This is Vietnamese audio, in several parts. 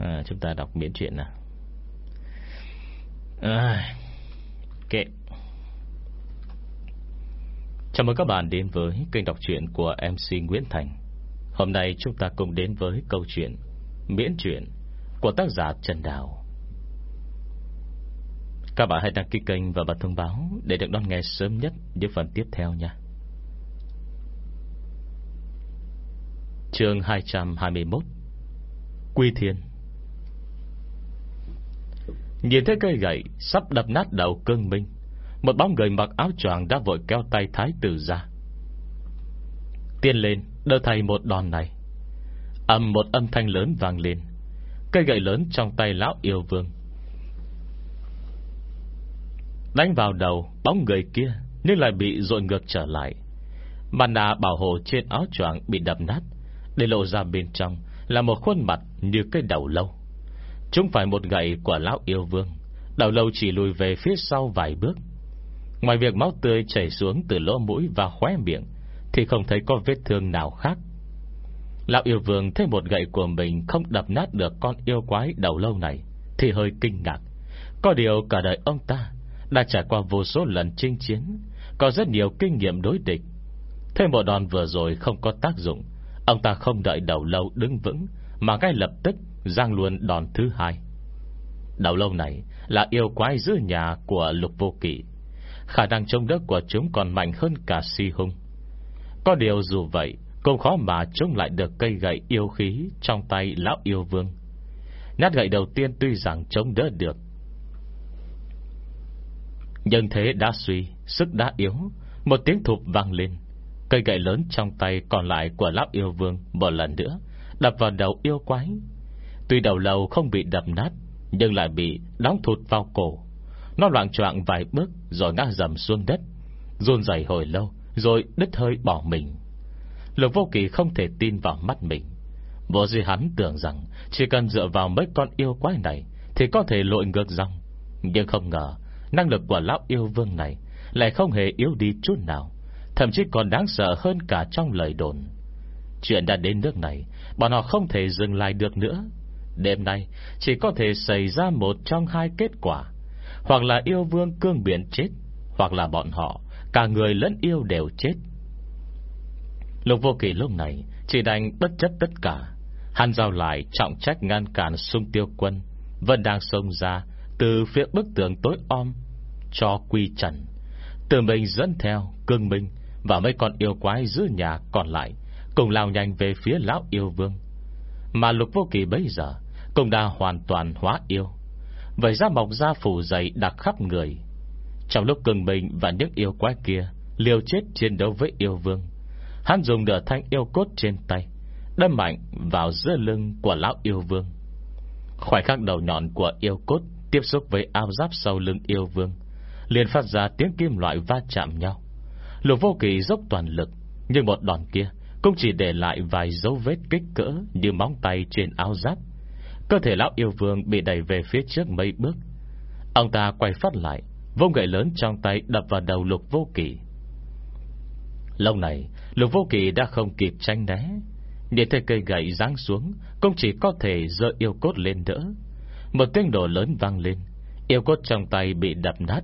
à, Chúng ta đọc miễn chuyện nào. À, Kệ. Chào mừng các bạn đến với kênh đọc truyện của MC Nguyễn Thành. Hôm nay chúng ta cùng đến với câu chuyện Miễn truyện của tác giả Trần Đào. Các bạn hãy đăng ký kênh và bật thông báo Để được đón nghe sớm nhất những phần tiếp theo nha. Chương 221 Quy Thiên. Nhìn thấy cây gậy, Sắp đập nát đầu cương minh. Một bóng người mặc áo choàng đã vội kéo tay thái tử ra. Tiên lên Đỡ thầy một đòn này. Âm một âm thanh lớn vang lên. Cây gậy lớn trong tay lão yêu vương. Đánh vào đầu Bóng người kia, Nhưng lại bị dội ngược trở lại. Màn đà bảo hộ trên áo choàng bị đập nát, Để lộ ra bên trong Là một khuôn mặt như cây đầu lâu. Chúng phải một gậy của lão yêu vương. Đầu lâu chỉ lùi về phía sau vài bước. Ngoài việc máu tươi chảy xuống từ lỗ mũi và khóe miệng, Thì không thấy có vết thương nào khác. Lão yêu vương thấy một gậy của mình Không đập nát được con yêu quái đầu lâu này, Thì hơi kinh ngạc. Có điều cả đời ông ta Đã trải qua vô số lần chinh chiến, Có rất nhiều kinh nghiệm đối địch. Thêm một đòn vừa rồi không có tác dụng. Ông ta không đợi đầu lâu đứng vững, Mà ngay lập tức Giang luôn đòn thứ hai. Đầu lâu này là yêu quái giữ nhà Của lục vô kỵ. Khả năng chống đỡ của chúng còn mạnh hơn cả si hung. Có điều dù vậy, Cũng khó mà chống lại được cây gậy yêu khí Trong tay lão yêu vương. Nhát gậy đầu tiên tuy rằng chống đỡ được, Nhưng thế đã suy, Sức đã yếu, Một tiếng thụp vang lên. Cây gậy lớn trong tay còn lại của lão yêu vương Một lần nữa Đập vào đầu yêu quái Tuy đầu lâu không bị đập nát, Nhưng lại bị đóng thụt vào cổ. Nó loạn trọng vài bước Rồi ngã dầm xuống đất, Run dày hồi lâu Rồi đứt hơi bỏ mình. Lục vô kỳ không thể tin vào mắt mình. Vô duy hắn tưởng rằng Chỉ cần dựa vào mấy con yêu quái này Thì có thể lội ngược dòng. Nhưng không ngờ, Năng lực của lão yêu vương này Lại không hề yếu đi chút nào, Thậm chí còn đáng sợ hơn cả trong lời đồn. Chuyện đã đến nước này, Bọn họ không thể dừng lại được nữa. Đêm nay, chỉ có thể xảy ra một trong hai kết quả. Hoặc là yêu vương cương biển chết, Hoặc là bọn họ, Cả người lẫn yêu đều chết. Lục vô kỳ lúc này Chỉ đành bất chấp tất cả. Hắn giao lại trọng trách ngăn cản sung tiêu quân, Vẫn đang xông ra Từ phía bức tường tối om, Cho quy trần. Từ mình dẫn theo cương minh Và mấy con yêu quái giữ nhà còn lại, Cùng lao nhanh về phía lão yêu vương. Mà lục vô kỳ bây giờ Cũng đã hoàn toàn hóa yêu. Vậy ra mọc ra phủ dày đặc khắp người. Trong lúc cường mình Và những yêu quái kia Liều chết chiến đấu với yêu vương, Hắn dùng nửa thanh yêu cốt trên tay, Đâm mạnh vào giữa lưng của lão yêu vương. Khoảnh khắc đầu nhọn của yêu cốt Tiếp xúc với áo giáp sau lưng yêu vương, liền phát ra tiếng kim loại va chạm nhau. Lục vô kỳ dốc toàn lực, Nhưng một đòn kia cũng chỉ để lại vài dấu vết kích cỡ Như móng tay trên áo giáp. Cơ thể lão yêu vương bị đẩy về phía trước mấy bước. Ông ta quay phát lại Vông gậy lớn trong tay đập vào đầu lục vô kỳ Lâu này, Lục vô kỳ đã không kịp tranh né. Nhìn thấy cây gậy giáng xuống, Cũng chỉ có thể dơ yêu cốt lên đỡ. Một tiếng đổ lớn vang lên, Yêu cốt trong tay bị đập nát.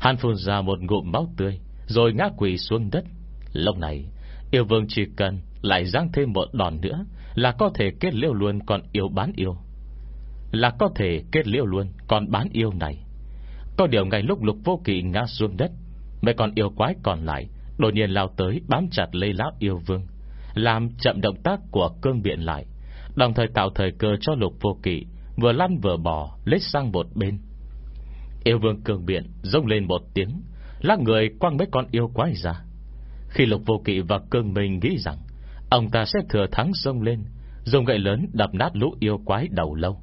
Hàn phun ra một ngụm máu tươi, Rồi ngã quỳ xuống đất. Lúc này Yêu vương chỉ cần lại giang thêm một đòn nữa Là có thể kết liêu luôn con yêu bán yêu. Là có thể kết liêu luôn con bán yêu này. Có điều ngay lúc lục vô kỵ ngã xuống đất, Mấy con yêu quái còn lại Đột nhiên lao tới bám chặt lấy lão yêu vương, Làm chậm động tác của cương biện lại, Đồng thời tạo thời cơ cho lục vô kỵ Vừa lăn vừa bò Lết sang một bên. Yêu vương cương biện rông lên một tiếng, Lắc người quăng mấy con yêu quái ra. Khi lục vô kỵ và cương mình nghĩ rằng Ông ta sẽ thừa thắng sông lên, Dùng gậy lớn đập nát lũ yêu quái đầu lâu.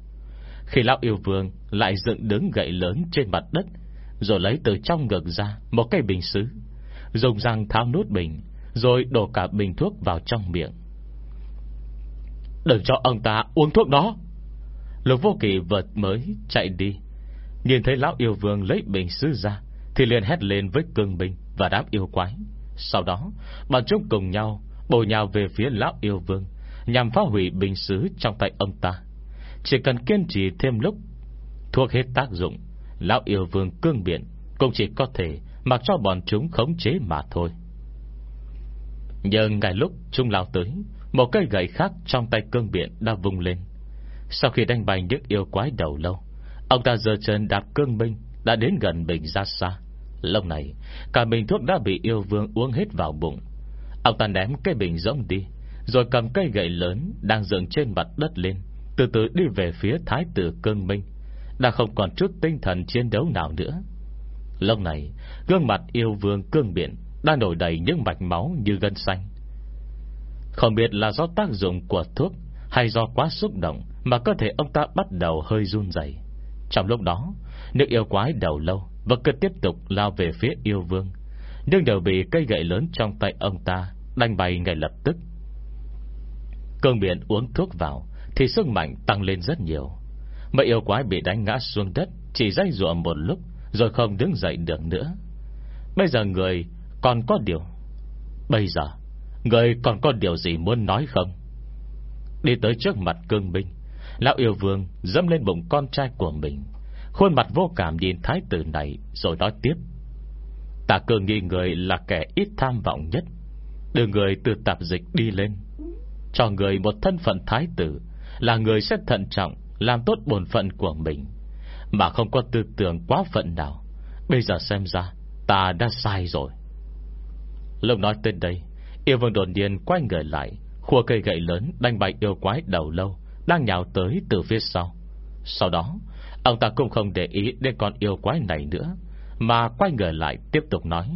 Khi lão yêu vương Lại dựng đứng gậy lớn trên mặt đất, Rồi lấy từ trong ngực ra Một cây bình xứ, Dùng răng tháo nút bình, Rồi đổ cả bình thuốc vào trong miệng. Đừng cho ông ta uống thuốc đó. Lục vô kỳ vợt mới chạy đi. Nhìn thấy lão yêu vương lấy bình xứ ra, Thì liền hét lên với cương binh Và đám yêu quái. Sau đó bọn chúng cùng nhau Bổ nhào về phía lão yêu vương, Nhằm phá hủy bình xứ trong tay ông ta. Chỉ cần kiên trì thêm lúc Thuốc hết tác dụng, Lão yêu vương cương biện Cũng chỉ có thể mặc cho bọn chúng khống chế mà thôi. Nhưng ngay lúc chúng lao tới, Một cây gậy khác trong tay cương biện đã vung lên. Sau khi đánh bành những yêu quái đầu lâu, Ông ta giờ chân đạp cương binh Đã đến gần bình ra xa. Lúc này, Cả bình thuốc đã bị yêu vương uống hết vào bụng. Ông ta ném cái bình rỗng đi, Rồi cầm cây gậy lớn Đang dựng trên mặt đất lên, Từ từ đi về phía thái tử cương minh Đã không còn chút tinh thần chiến đấu nào nữa. Lúc này, Gương mặt yêu vương cương biển Đang nổi đầy những mạch máu như gân xanh. Không biết là do tác dụng của thuốc Hay do quá xúc động Mà cơ thể ông ta bắt đầu hơi run dày Trong lúc đó, Nước yêu quái đầu lâu và cứ tiếp tục lao về phía yêu vương. Nhưng đều bị cây gậy lớn trong tay ông ta Đánh bay ngay lập tức. Cương biển uống thuốc vào, Thì sức mạnh tăng lên rất nhiều. Mấy yêu quái bị đánh ngã xuống đất, Chỉ dây dụa một lúc, Rồi không đứng dậy được nữa. Bây giờ người còn có điều? Bây giờ, Người còn có điều gì muốn nói không? Đi tới trước mặt cương binh Lão yêu vương dâm lên bụng con trai của mình. Khuôn mặt vô cảm nhìn thái tử này, Rồi nói tiếp. Ta cương nghi người là kẻ ít tham vọng nhất. Đưa người từ tạp dịch đi lên, Cho người một thân phận thái tử, Là người sẽ thận trọng, Làm tốt bổn phận của mình. Mà không có tư tưởng quá phận nào, Bây giờ xem ra, Ta đã sai rồi. Lúc nói tên đây, Yêu vương đột nhiên quay người lại, Khua cây gậy lớn đánh bại yêu quái đầu lâu, Đang nhào tới từ phía sau. Sau đó Ông ta cũng không để ý đến con yêu quái này nữa, Mà quay người lại tiếp tục nói.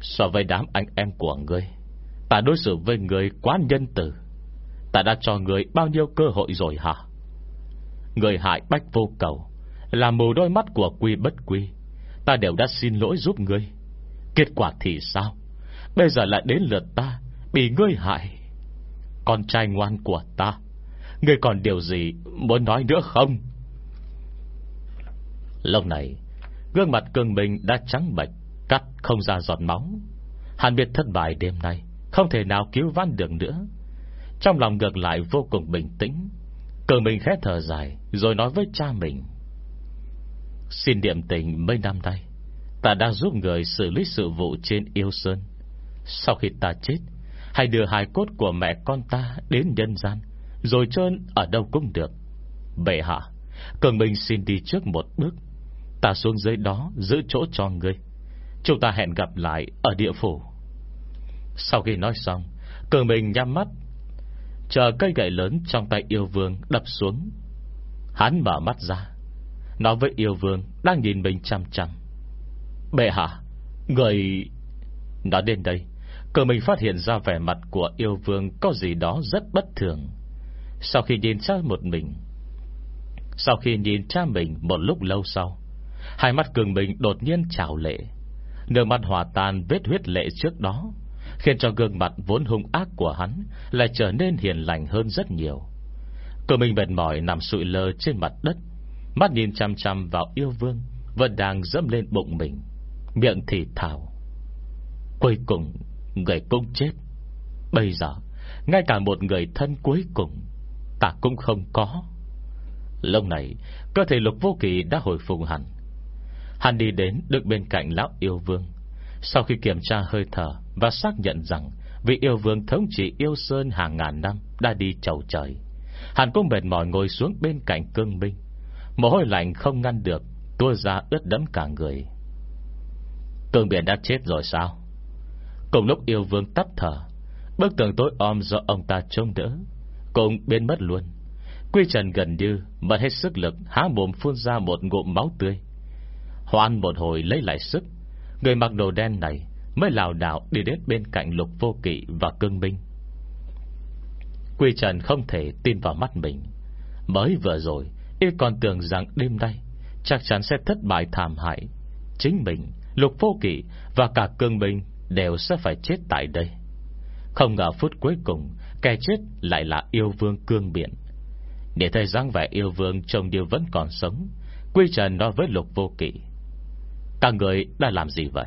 So với đám anh em của ngươi, Ta đối xử với người quá nhân tử Ta đã cho người bao nhiêu cơ hội rồi hả? Người hại bách vô cầu, Là mù đôi mắt của quy bất quy. Ta đều đã xin lỗi giúp ngươi. Kết quả thì sao? Bây giờ lại đến lượt ta, Bị ngươi hại. Con trai ngoan của ta, Ngươi còn điều gì muốn nói nữa không? Lúc này Gương mặt cường mình đã trắng bệch, Cắt không ra giọt máu. Hàn biết thất bại đêm nay, Không thể nào cứu vãn được nữa. Trong lòng ngược lại vô cùng bình tĩnh, Cường mình khẽ thở dài, Rồi nói với cha mình. Xin điểm tình mấy năm nay, Ta đang giúp người xử lý sự vụ trên yêu sơn. Sau khi ta chết, Hãy đưa hài cốt của mẹ con ta Đến nhân gian, Rồi trơn ở đâu cũng được. Bệ hạ, Cường mình xin đi trước một bước. Ta xuống dưới đó giữ chỗ cho ngươi. Chúng ta hẹn gặp lại Ở địa phủ. Sau khi nói xong Cường mình nhắm mắt, Chờ cây gậy lớn trong tay yêu vương đập xuống. Hắn mở mắt ra, Nói với yêu vương Đang nhìn mình chăm chăm Bệ hạ, Người Nói đến đây. Cường mình phát hiện ra vẻ mặt của yêu vương Có gì đó rất bất thường. Sau khi nhìn cha một mình, Sau khi nhìn cha mình Một lúc lâu sau Hai mắt cường bình đột nhiên trào lệ. Nước mắt hòa tan vết huyết lệ trước đó, Khiến cho gương mặt vốn hung ác của hắn Lại trở nên hiền lành hơn rất nhiều. Cường mình mệt mỏi nằm sụi lơ trên mặt đất, Mắt nhìn chăm chăm vào yêu vương, Vẫn đang dẫm lên bụng mình, Miệng thì thào. Cuối cùng, Người cũng chết. Bây giờ, Ngay cả một người thân cuối cùng, Ta cũng không có. Lâu này, Cơ thể lục vô kỳ đã hồi phục hẳn. Hắn đi đến được bên cạnh lão yêu vương. Sau khi kiểm tra hơi thở Và xác nhận rằng Vị yêu vương thống trị yêu sơn hàng ngàn năm Đã đi chầu trời, Hắn cũng mệt mỏi ngồi xuống bên cạnh cương binh. Mồ hôi lạnh không ngăn được, Tua ra ướt đẫm cả người. Cương biển đã chết rồi sao? Cùng lúc yêu vương tắt thở, Bức tường tối om do ông ta trông đỡ, Cũng biến mất luôn. Quy trần gần như, Mất hết sức lực, há mồm phun ra một ngụm máu tươi. Hoan một hồi lấy lại sức. Người mặc đồ đen này Mới lào đảo đi đến bên cạnh lục vô kỵ Và cương minh. Quy Trần không thể tin vào mắt mình. Mới vừa rồi Y còn tưởng rằng đêm nay Chắc chắn sẽ thất bại thảm hại. Chính mình, lục vô kỵ Và cả cương minh Đều sẽ phải chết tại đây. Không ngờ phút cuối cùng Kẻ chết lại là yêu vương cương biện Để thấy dáng vẻ yêu vương Trông điều vẫn còn sống Quy Trần nói với lục vô kỵ các người đã làm gì vậy?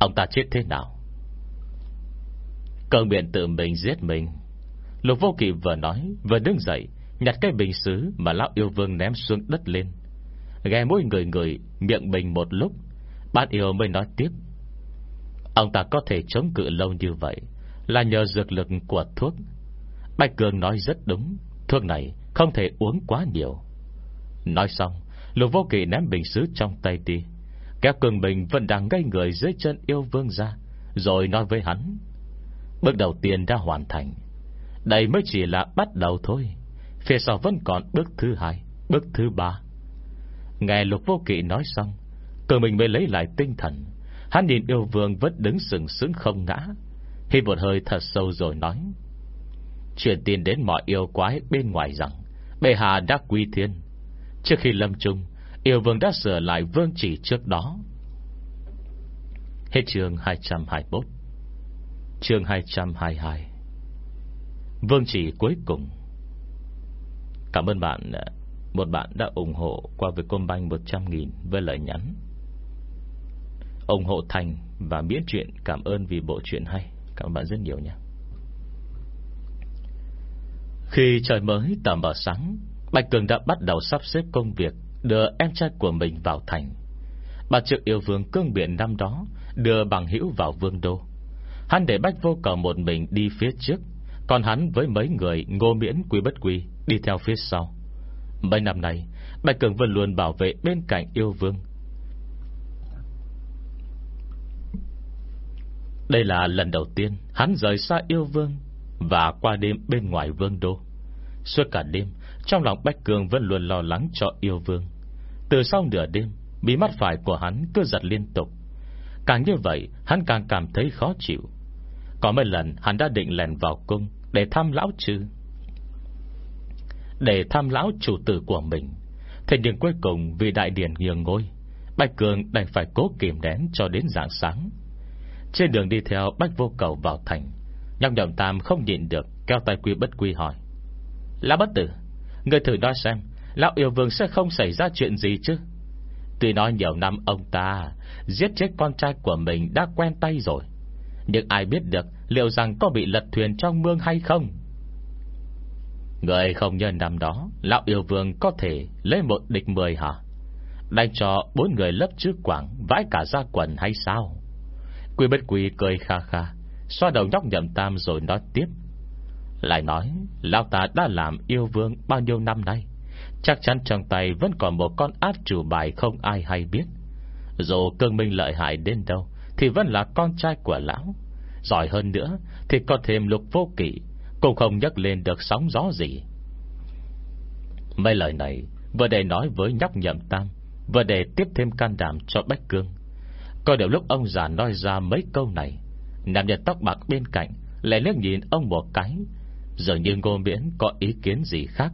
Ông ta chết thế nào? Cơn miệng tự mình giết mình. Lục vô kỳ vừa nói, Vừa đứng dậy, Nhặt cái bình xứ Mà lão yêu vương ném xuống đất lên. Nghe mỗi người người, miệng bình một lúc Bạn yêu mới nói tiếp. Ông ta có thể chống cự lâu như vậy Là nhờ dược lực của thuốc. Bạch Cường nói rất đúng, Thuốc này không thể uống quá nhiều. Nói xong, Lục vô kỳ ném bình xứ trong tay đi. Kéo cường bình vẫn đang gây người dưới chân yêu vương ra, Rồi nói với hắn, Bước đầu tiên đã hoàn thành, Đây mới chỉ là bắt đầu thôi, Phía sau vẫn còn bước thứ hai, Bước thứ ba. Nghe lục vô kỵ nói xong Cường mình mới lấy lại tinh thần. Hắn nhìn yêu vương vẫn đứng sừng sững không ngã, Hít một hơi thật sâu rồi nói, Truyền tin đến mọi yêu quái bên ngoài rằng, Bệ hạ đã quy thiên. Trước khi lâm trung Yêu vương đã sửa lại vương chỉ trước đó. Hết chương 221 Chương 222 Vương chỉ cuối cùng. Cảm ơn bạn. Một bạn đã ủng hộ qua việc công banh 100.000 với lời nhắn. Ủng hộ Thành và miễn chuyện cảm ơn vì bộ chuyện hay. Cảm ơn bạn rất nhiều nha. Khi trời mới tầm vào sáng, Bạch Cường đã bắt đầu sắp xếp công việc đưa em trai của mình vào thành. Bà trực yêu vương cương biển năm đó đưa bằng hữu vào vương đô. Hắn để Bách vô cầu một mình đi phía trước, còn hắn với mấy người ngô miễn quý bất quý đi theo phía sau. Mấy năm nay, Bạch Cường vẫn luôn bảo vệ bên cạnh yêu vương, Đây là lần đầu tiên hắn rời xa yêu vương và qua đêm bên ngoài vương đô. Suốt cả đêm, trong lòng Bách Cường vẫn luôn lo lắng cho yêu vương. Từ sau nửa đêm, bí mắt phải của hắn cứ giật liên tục. Càng như vậy, hắn càng cảm thấy khó chịu. Có mấy lần hắn đã định lèn vào cung để thăm lão trừ. Để thăm lão chủ tử của mình. Thế nhưng cuối cùng vì đại điển nhường ngôi, Bạch Cường đành phải cố kìm đén cho đến dạng sáng. Trên đường đi theo Bách Vô Cầu vào thành Nhọc nhậm tam không nhịn được Kéo tay quy bất quy hỏi Lão bất tử Người thử nói xem, Lão yêu vương sẽ không xảy ra chuyện gì chứ? Tuy nói nhiều năm ông ta Giết chết con trai của mình đã quen tay rồi, Nhưng ai biết được Liệu rằng có bị lật thuyền trong mương hay không? Người không nhân năm đó, Lão yêu vương có thể lấy một địch mười hả? Đánh cho bốn người lấp trước quảng Vãi cả ra quần hay sao? Quy bất quy cười kha kha, Xoa đầu nhóc nhậm tam rồi nói tiếp. Lại nói, Lão ta đã làm yêu vương bao nhiêu năm nay? Chắc chắn trong tay Vẫn còn một con át chủ bài không ai hay biết. Dù cương minh lợi hại đến đâu, Thì vẫn là con trai của lão. Giỏi hơn nữa, Thì có thêm lục vô kỵ, Cũng không nhắc lên được sóng gió gì. Mấy lời này Vừa để nói với nhóc nhậm tam, Vừa để tiếp thêm can đảm cho Bách Cương. Có điều lúc ông già nói ra mấy câu này, Nam nhân tóc bạc bên cạnh Lại liếc nhìn ông một cái Dường như ngô miễn có ý kiến gì khác?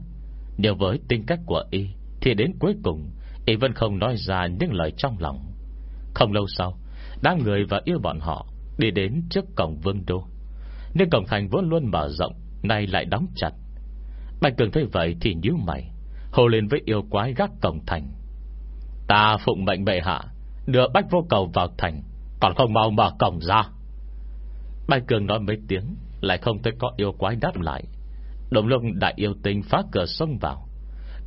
Điều với tính cách của y, Thì đến cuối cùng, Y vẫn không nói ra những lời trong lòng. Không lâu sau Đám người và yêu bọn họ Đi đến trước cổng vương đô. Nhưng cổng thành vốn luôn mở rộng, Nay lại đóng chặt. Bạch Cường thấy vậy thì nhíu mày Hồ lên với yêu quái gác cổng thành. Ta phụng mệnh bệ hạ, Đưa Bách Vô Cầu vào thành, Còn không mau mở cổng ra. Bạch Cường nói mấy tiếng lại không thấy có yêu quái đáp lại. Đồng lông đại yêu tinh phá cửa xông vào,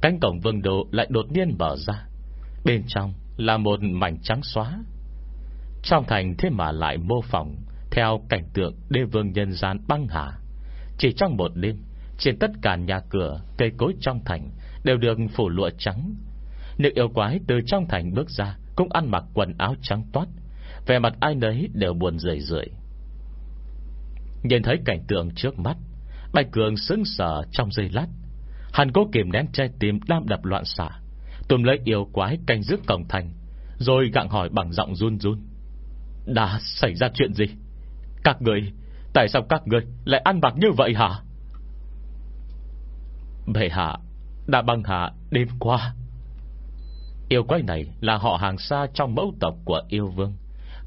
Cánh cổng vương đồ lại đột nhiên mở ra. Bên trong là một mảnh trắng xóa. Trong thành thế mà lại mô phỏng Theo cảnh tượng đê vương nhân gian băng hà. Chỉ trong một đêm, Trên tất cả nhà cửa, Cây cối trong thành Đều được phủ lụa trắng. Nữ yêu quái từ trong thành bước ra, cũng ăn mặc quần áo trắng toát. Về mặt ai nấy đều buồn rười rượi. Nhìn thấy cảnh tượng trước mắt, Bạch Cường sững sờ trong giây lát. Hắn cố kìm nén trái tim đam đập loạn xạ Tùm lấy yêu quái canh giữ cổng thành, Rồi gặng hỏi bằng giọng run run. Đã xảy ra chuyện gì? Các người, Tại sao các người lại ăn mặc như vậy hả? Bệ hạ, Đã băng hạ đêm qua. Yêu quái này là họ hàng xa trong mẫu tộc của yêu vương.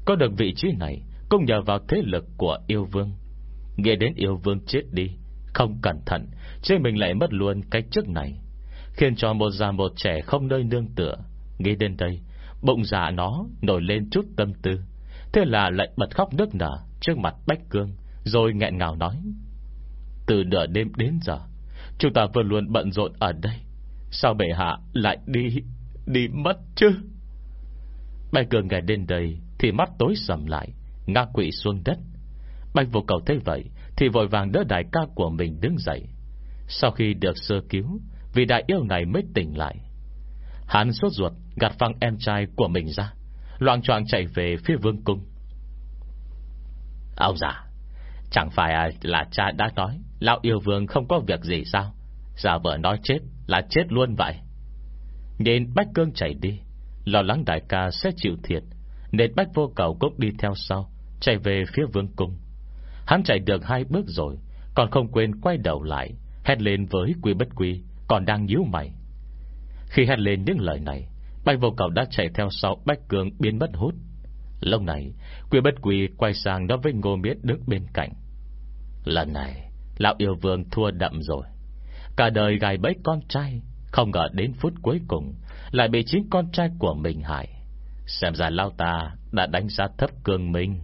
Có được vị trí này Cũng nhờ vào thế lực của yêu vương. Nghe đến yêu vương chết đi, Không cẩn thận, Chứ mình lại mất luôn cái chức này. Khiến cho một già một trẻ không nơi nương tựa. Nghe đến đây, Bụng dạ nó nổi lên chút tâm tư. Thế là lại bật khóc nước nở Trước mặt Bách Cương, Rồi nghẹn ngào nói, Từ nửa đêm đến giờ, Chúng ta vừa luôn bận rộn ở đây. Sao bệ hạ lại đi Đi mất chứ? Bạch cường nghe đến đây Thì mắt tối sầm lại, Ngã quỵ xuống đất. Bạch vô cầu thấy vậy, Thì vội vàng đỡ đại ca của mình đứng dậy. Sau khi được sơ cứu Vì đại yêu này mới tỉnh lại. Hắn sốt ruột, gạt phăng em trai của mình ra, Loạn choạng chạy về phía vương cung. Ông già, Chẳng phải là cha đã nói, Lão yêu vương không có việc gì sao? Giả vợ nói chết là chết luôn vậy. Nên Bách Cương chạy đi, Lo lắng đại ca sẽ chịu thiệt, Nên Bách vô cầu cũng đi theo sau, Chạy về phía vương cung. Hắn chạy được hai bước rồi, Còn không quên quay đầu lại, Hét lên với quy bất quy, Còn đang nhíu mày. Khi hét lên những lời này Bạch vô cầu đã chạy theo sau Bách Cương biến mất hút. Lúc này, Quy bất quy quay sang nói với ngô miết đứng bên cạnh. Lần này, Lão yêu vương thua đậm rồi. Cả đời gài bẫy con trai, Không ngờ đến phút cuối cùng Lại bị chính con trai của mình hại. Xem ra Lao ta đã đánh giá thấp cương minh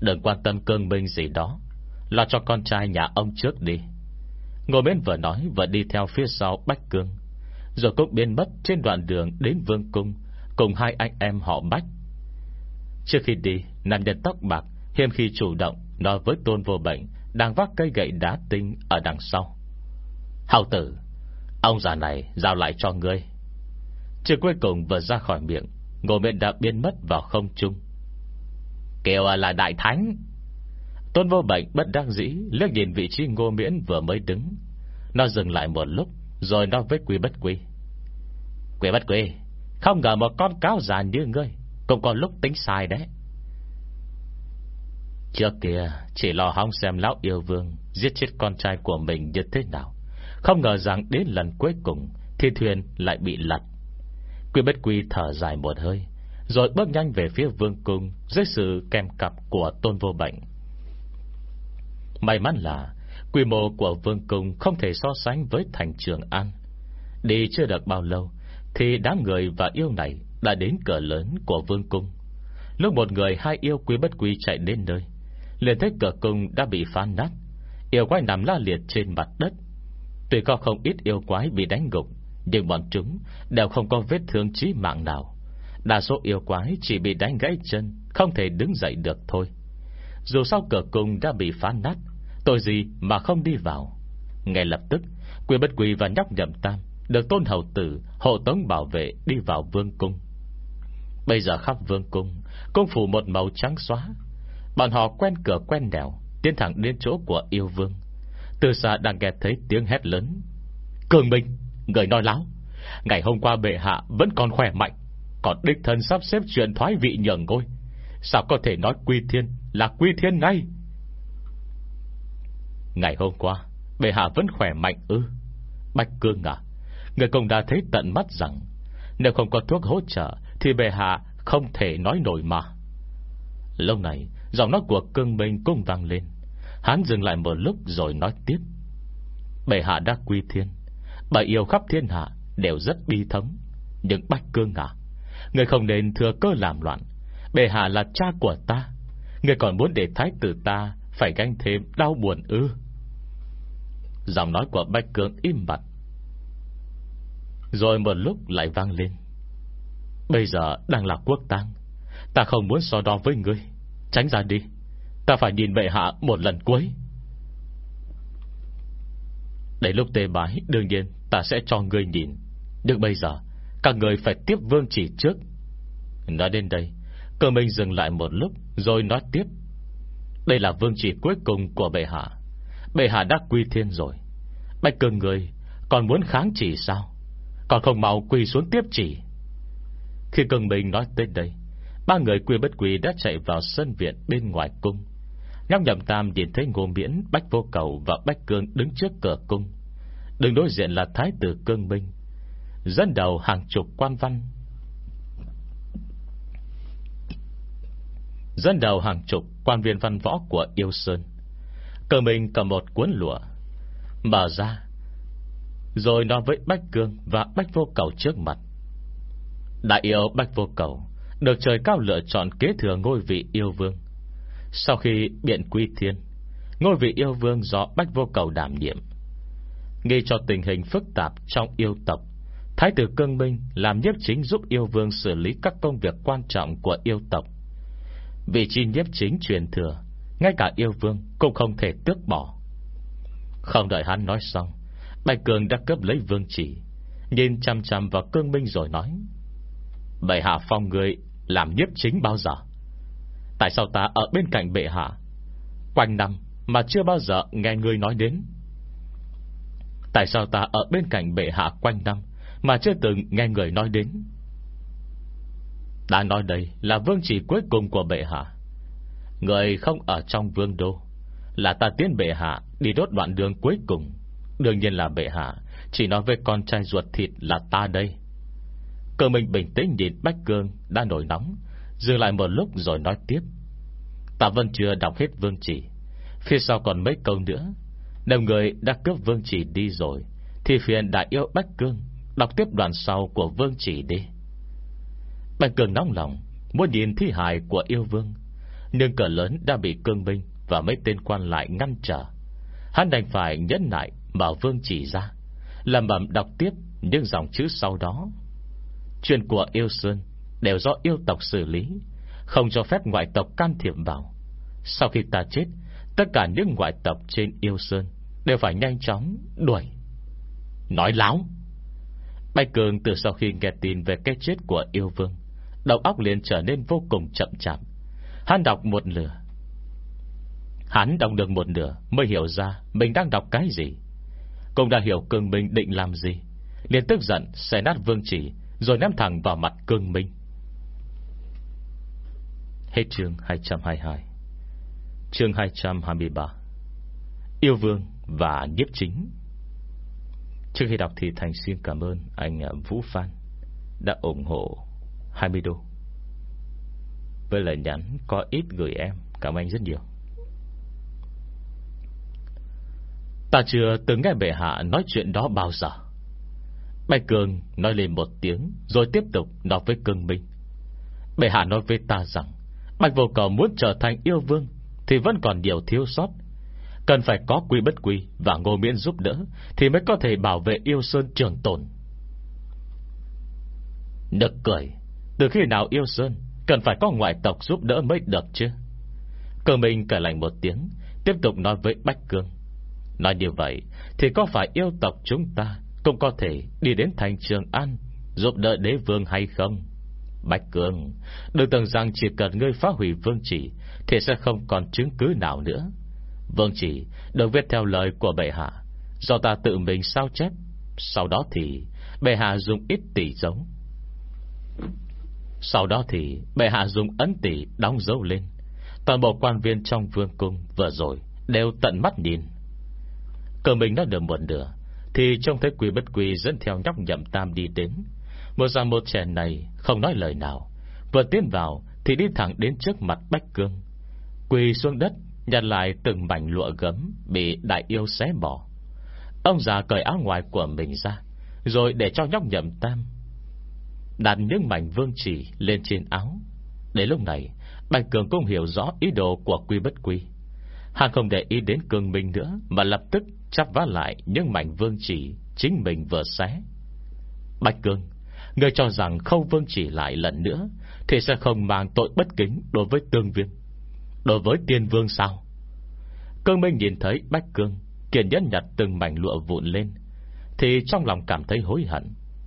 Đừng quan tâm cương minh gì đó. Lo cho con trai nhà ông trước đi. Ngồi bên vừa nói Vừa đi theo phía sau Bách Cương. Rồi cũng biến mất trên đoạn đường đến Vương Cung. Cùng hai anh em họ Bách. Trước khi đi Nam nhân tóc bạc Hiêm khi chủ động Nói với tôn vô bệnh Đang vác cây gậy đá tinh ở đằng sau. Hào tử, Ông già này giao lại cho ngươi. Chưa cuối cùng vừa ra khỏi miệng ngồi miệng đã biến mất vào không trung. Kêu là đại thánh. Tôn vô bệnh bất đắc dĩ Lước nhìn vị trí ngô miễn vừa mới đứng. Nó dừng lại một lúc, Rồi nó với quý bất quý Quý bất quý Không ngờ một con cáo già như ngươi Cũng có lúc tính sai đấy. Trước kia, Chỉ lo hóng xem lão yêu vương Giết chết con trai của mình như thế nào. Không ngờ rằng đến lần cuối cùng Thì thuyền lại bị lật. Quy bất quy thở dài một hơi. Rồi bước nhanh về phía vương cung Dưới sự kèm cặp của tôn vô bệnh. May mắn là Quy mô của vương cung Không thể so sánh với thành trường An. Đi chưa được bao lâu Thì đám người và yêu này Đã đến cửa lớn của vương cung. Lúc một người hai yêu quý bất quý chạy đến nơi, liền thấy cửa cung đã bị phá nát, Yêu quái nằm la liệt trên mặt đất. Tuy có không ít yêu quái bị đánh gục, Nhưng bọn chúng Đều không có vết thương chí mạng nào. Đa số yêu quái chỉ bị đánh gãy chân, Không thể đứng dậy được thôi. Dù sao cửa cung đã bị phá nát, Tội gì mà không đi vào? Ngay lập tức Quỷ bất quỷ và nhóc nhậm tam Được tôn hầu tử, hộ tống bảo vệ đi vào vương cung. Bây giờ khắp vương cung Cung phủ một màu trắng xóa. Bọn họ quen cửa quen đèo Tiến thẳng đến chỗ của yêu vương. Từ xa đang nghe thấy tiếng hét lớn. Cường Minh, Người nói láo, Ngày hôm qua bệ hạ vẫn còn khỏe mạnh. Còn đích thân sắp xếp chuyện thoái vị nhường ngôi. Sao có thể nói quy thiên Là quy thiên ngay? Ngày hôm qua, Bệ hạ vẫn khỏe mạnh ư? Bạch cương à Người cũng đã thấy tận mắt rằng, Nếu không có thuốc hỗ trợ Thì bệ hạ không thể nói nổi mà. Lâu này, Giọng nói của cương minh cũng vang lên. Hắn dừng lại một lúc rồi nói tiếp. Bệ hạ đã quy thiên Bà yêu khắp thiên hạ Đều rất bi thống. Nhưng bách cương à Người không nên thừa cơ làm loạn. Bệ hạ là cha của ta. Người còn muốn để thái tử ta Phải gánh thêm đau buồn ư? Giọng nói của Bách Cương im bặt. Rồi một lúc lại vang lên. Bây giờ đang là quốc tang. Ta không muốn so đo với ngươi. Tránh ra đi. Ta phải nhìn bệ hạ một lần cuối. Để lúc tê bái, Đương nhiên ta sẽ cho ngươi nhìn. Nhưng bây giờ các người phải tiếp vương chỉ trước. Nói đến đây, Cơ minh dừng lại một lúc, Rồi nói tiếp. Đây là vương chỉ cuối cùng của bệ hạ. Bệ hạ đã quy thiên rồi. Bạch cường người, Còn muốn kháng chỉ sao? Còn không mau quỳ xuống tiếp chỉ. Khi cường minh nói tới đây, Ba người quy bất quỳ đã chạy vào sân viện bên ngoài cung. Nhóc nhầm tam nhìn thấy ngô miễn, Bách vô cầu và Bách cương đứng trước cửa cung. Đứng đối diện là Thái tử Cương Minh. Dẫn đầu hàng chục quan văn. Dẫn đầu hàng chục quan viên văn võ của Yêu Sơn. Cờ mình cầm một cuốn lụa, Mở ra, Rồi nói với Bách Cương Và Bách Vô Cầu trước mặt. Đại yêu Bách Vô Cầu được trời cao lựa chọn kế thừa ngôi vị yêu vương. Sau khi biện quy thiên, Ngôi vị yêu vương do Bách Vô Cầu đảm nhiệm Nghe cho tình hình phức tạp trong yêu tộc Thái tử Cương Minh làm nhiếp chính giúp yêu vương xử lý các công việc quan trọng của yêu tộc. Vị trí nhiếp chính truyền thừa, ngay cả yêu vương cũng không thể tước bỏ. Không đợi hắn nói xong, Bạch Cường đã cấp lấy vương chỉ, nhìn chăm chăm vào Cương Minh rồi nói. Bệ hạ phong người làm nhiếp chính bao giờ? Tại sao ta ở bên cạnh bệ hạ Quanh năm mà chưa bao giờ nghe người nói đến Tại sao ta ở bên cạnh bệ hạ quanh năm mà chưa từng nghe người nói đến. Đã nói đây là vương chỉ cuối cùng của bệ hạ. Người không ở trong vương đô Là ta tiến bệ hạ Đi đốt đoạn đường cuối cùng. Đương nhiên là bệ hạ, Chỉ nói với con trai ruột thịt là ta đây. Cơ mình bình tĩnh nhìn Bách Cương Đã nổi nóng, Dừng lại một lúc rồi nói tiếp. Ta vẫn chưa đọc hết vương chỉ. Phía sau còn mấy câu nữa. Nếu người đã cướp vương chỉ đi rồi, Thì phiền đại yêu Bách Cương. Đọc tiếp đoạn sau của Vương Chỉ đi. Bạch Cường nóng lòng, Muốn nhìn thi hài của yêu vương. Nhưng cờ lớn đã bị cương binh Và mấy tên quan lại ngăn trở. Hắn đành phải nhẫn nại bảo Vương Chỉ ra Làm bẩm đọc tiếp những dòng chữ sau đó. Chuyện của yêu Sơn Đều do yêu tộc xử lý, Không cho phép ngoại tộc can thiệp vào. Sau khi ta chết, Tất cả những ngoại tộc trên yêu Sơn Đều phải nhanh chóng đuổi. Nói láo! Bạch Cường từ sau khi nghe tin về cái chết của yêu vương, Đầu óc liền trở nên vô cùng chậm chạp. Hắn đọc một nửa. Hắn đọc được một nửa Mới hiểu ra mình đang đọc cái gì. Cũng đã hiểu Cương Minh định làm gì. Liền tức giận, xé nát vương chỉ, Rồi ném thẳng vào mặt Cương Minh. Hết chương 222 Chương 223 Yêu vương và nhiếp chính. Trước khi đọc thì Thành xin cảm ơn anh à, Vũ Phan đã ủng hộ 20 đô. Với lời nhắn, có ít gửi em. Cảm ơn anh rất nhiều. Ta chưa từng nghe bệ hạ nói chuyện đó bao giờ. Bạch Cường nói lên một tiếng, rồi tiếp tục nói với Cương Minh. Bệ hạ nói với ta rằng, Bạch Vô Cầu muốn trở thành yêu vương thì vẫn còn điều thiếu sót Cần phải có quy bất quy Và ngô miễn giúp đỡ Thì mới có thể bảo vệ yêu Sơn trường tồn. Nực cười, Từ khi nào yêu Sơn, Cần phải có ngoại tộc giúp đỡ mới được chứ? Cơ minh cởi lạnh một tiếng, Tiếp tục nói với Bách Cương. Nói như vậy Thì có phải yêu tộc chúng ta Cũng có thể đi đến thành trường An Giúp đỡ đế vương hay không? Bách Cương, Đừng tưởng rằng chỉ cần ngươi phá hủy vương chỉ Thì sẽ không còn chứng cứ nào nữa. Vương chỉ được viết theo lời của bệ hạ. Do ta tự mình sao chép, Sau đó thì Bệ hạ dùng ít tỷ giống. Sau đó thì Bệ hạ dùng ấn tỷ đóng dấu lên. Toàn bộ quan viên trong vương cung Vừa rồi đều tận mắt nhìn. Cờ mình đã được một nửa, Thì trông thấy quỷ bất quỷ Dẫn theo nhóc nhậm tam đi đến. Một già một trẻ này không nói lời nào, Vừa tiến vào Thì đi thẳng đến trước mặt Bách Cương. Quỳ xuống đất Nhặt lại từng mảnh lụa gấm Bị đại yêu xé bỏ. Ông già cởi áo ngoài của mình ra, Rồi để cho nhóc nhậm tam, Đặt những mảnh vương chỉ Lên trên áo. Đến lúc này, Bạch Cường cũng hiểu rõ ý đồ của quy bất quy. Hắn không để ý đến cường minh nữa, Mà lập tức chắp vá lại Những mảnh vương chỉ Chính mình vừa xé. Bạch Cường, Người cho rằng không vương chỉ lại lần nữa, Thì sẽ không mang tội bất kính Đối với tương viên. Đối với tiên vương sao? Cương Minh nhìn thấy Bách Cương, Kiên nhẫn nhặt từng mảnh lụa vụn lên, Thì trong lòng cảm thấy hối hận.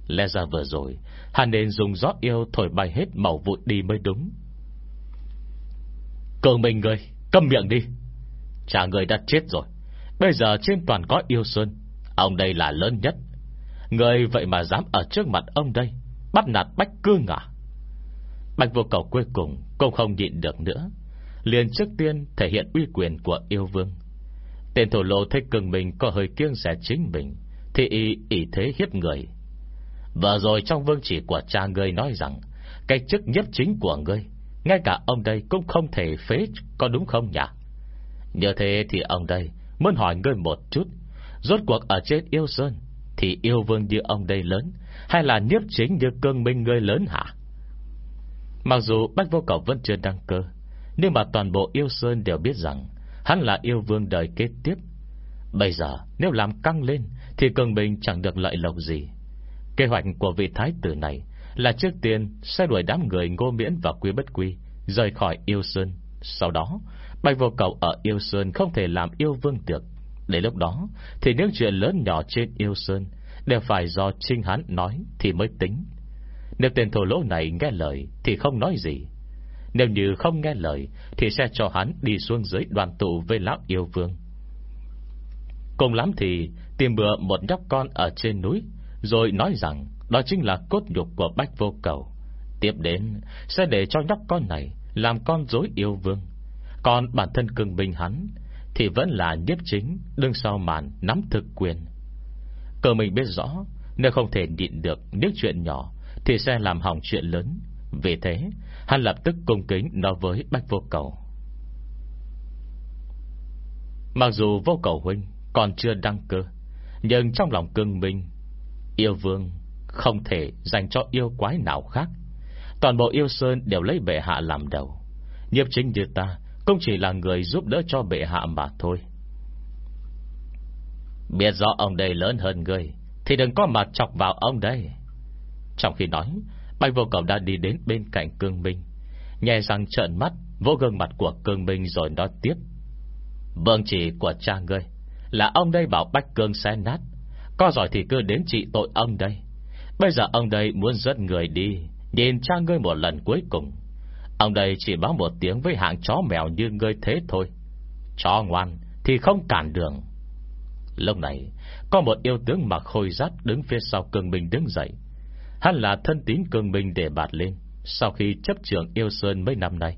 Lẽ ra vừa rồi, Hắn nên dùng gió yêu thổi bay hết màu vụn đi mới đúng. Cương Minh người Câm miệng đi. Cha người đã chết rồi, Bây giờ trên toàn có yêu sơn, Ông đây là lớn nhất. Người vậy mà dám ở trước mặt ông đây, Bắt nạt Bách Cương à? Bạch vô cầu cuối cùng Cũng không nhịn được nữa liền trước tiên thể hiện uy quyền của yêu vương. Tên thổ lộ thích cường mình có hơi kiêng rẻ chính mình, thì y ý thế hiếp người. và rồi trong vương chỉ của cha ngươi nói rằng, cái chức nhất chính của ngươi, ngay cả ông đây cũng không thể phế, có đúng không nhỉ? Như thế thì ông đây muốn hỏi ngươi một chút, rốt cuộc ở trên yêu sơn, thì yêu vương như ông đây lớn, hay là nhiếp chính như cương minh ngươi lớn hả? Mặc dù Bách Vô Cầu vẫn chưa đăng cơ nhưng mà toàn bộ yêu Sơn đều biết rằng, Hắn là yêu vương đời kế tiếp. Bây giờ, nếu làm căng lên, Thì cường bình chẳng được lợi lộc gì. Kế hoạch của vị thái tử này Là trước tiên sẽ đuổi đám người ngô miễn và quý bất quy, Rời khỏi yêu sơn. Sau đó, Bạch vô cầu ở yêu sơn không thể làm yêu vương được. Đến lúc đó, Thì những chuyện lớn nhỏ trên yêu sơn Đều phải do Trinh Hán nói Thì mới tính. Nếu tên thổ lỗ này nghe lời Thì không nói gì. Nếu như không nghe lời, Thì sẽ cho hắn đi xuống dưới đoàn tụ Với lão yêu vương. Cùng lắm thì tìm bữa một nhóc con ở trên núi, Rồi nói rằng Đó chính là cốt nhục của Bách Vô Cầu. Tiếp đến, Sẽ để cho nhóc con này Làm con dối yêu vương. Còn bản thân cường bình hắn, Thì vẫn là nhiếp chính, Đứng sau màn nắm thực quyền. Cờ mình biết rõ, Nếu không thể nhịn được những chuyện nhỏ, Thì sẽ làm hỏng chuyện lớn. Vì thế hắn lập tức cung kính nói với Bách Vô Cầu. Mặc dù Vô Cầu Huynh Còn chưa đăng cơ, Nhưng trong lòng cương minh, Yêu vương không thể dành cho yêu quái nào khác. Toàn bộ yêu sơn đều lấy bệ hạ làm đầu. Nhiếp chính như ta Cũng chỉ là người giúp đỡ cho bệ hạ mà thôi. Biết rõ ông đây lớn hơn người Thì đừng có mặt chọc vào ông đây. Trong khi nói Bạch vô cầu đã đi đến bên cạnh cương minh. Nhè răng trợn mắt, vỗ gương mặt của cương minh rồi nói tiếp. Vương chỉ của cha ngươi, Là ông đây bảo Bách Cương xé nát. Có giỏi thì cứ đến trị tội ông đây. Bây giờ ông đây muốn dẫn người đi, Nhìn cha ngươi một lần cuối cùng. Ông đây chỉ báo một tiếng với hạng chó mèo như ngươi thế thôi. Chó ngoan Thì không cản đường. Lúc này, Có một yêu tướng mặc khôi rát Đứng phía sau cường bình đứng dậy. Hắn là thân tín cường minh để bạt lên, Sau khi chấp trường yêu sơn mấy năm nay.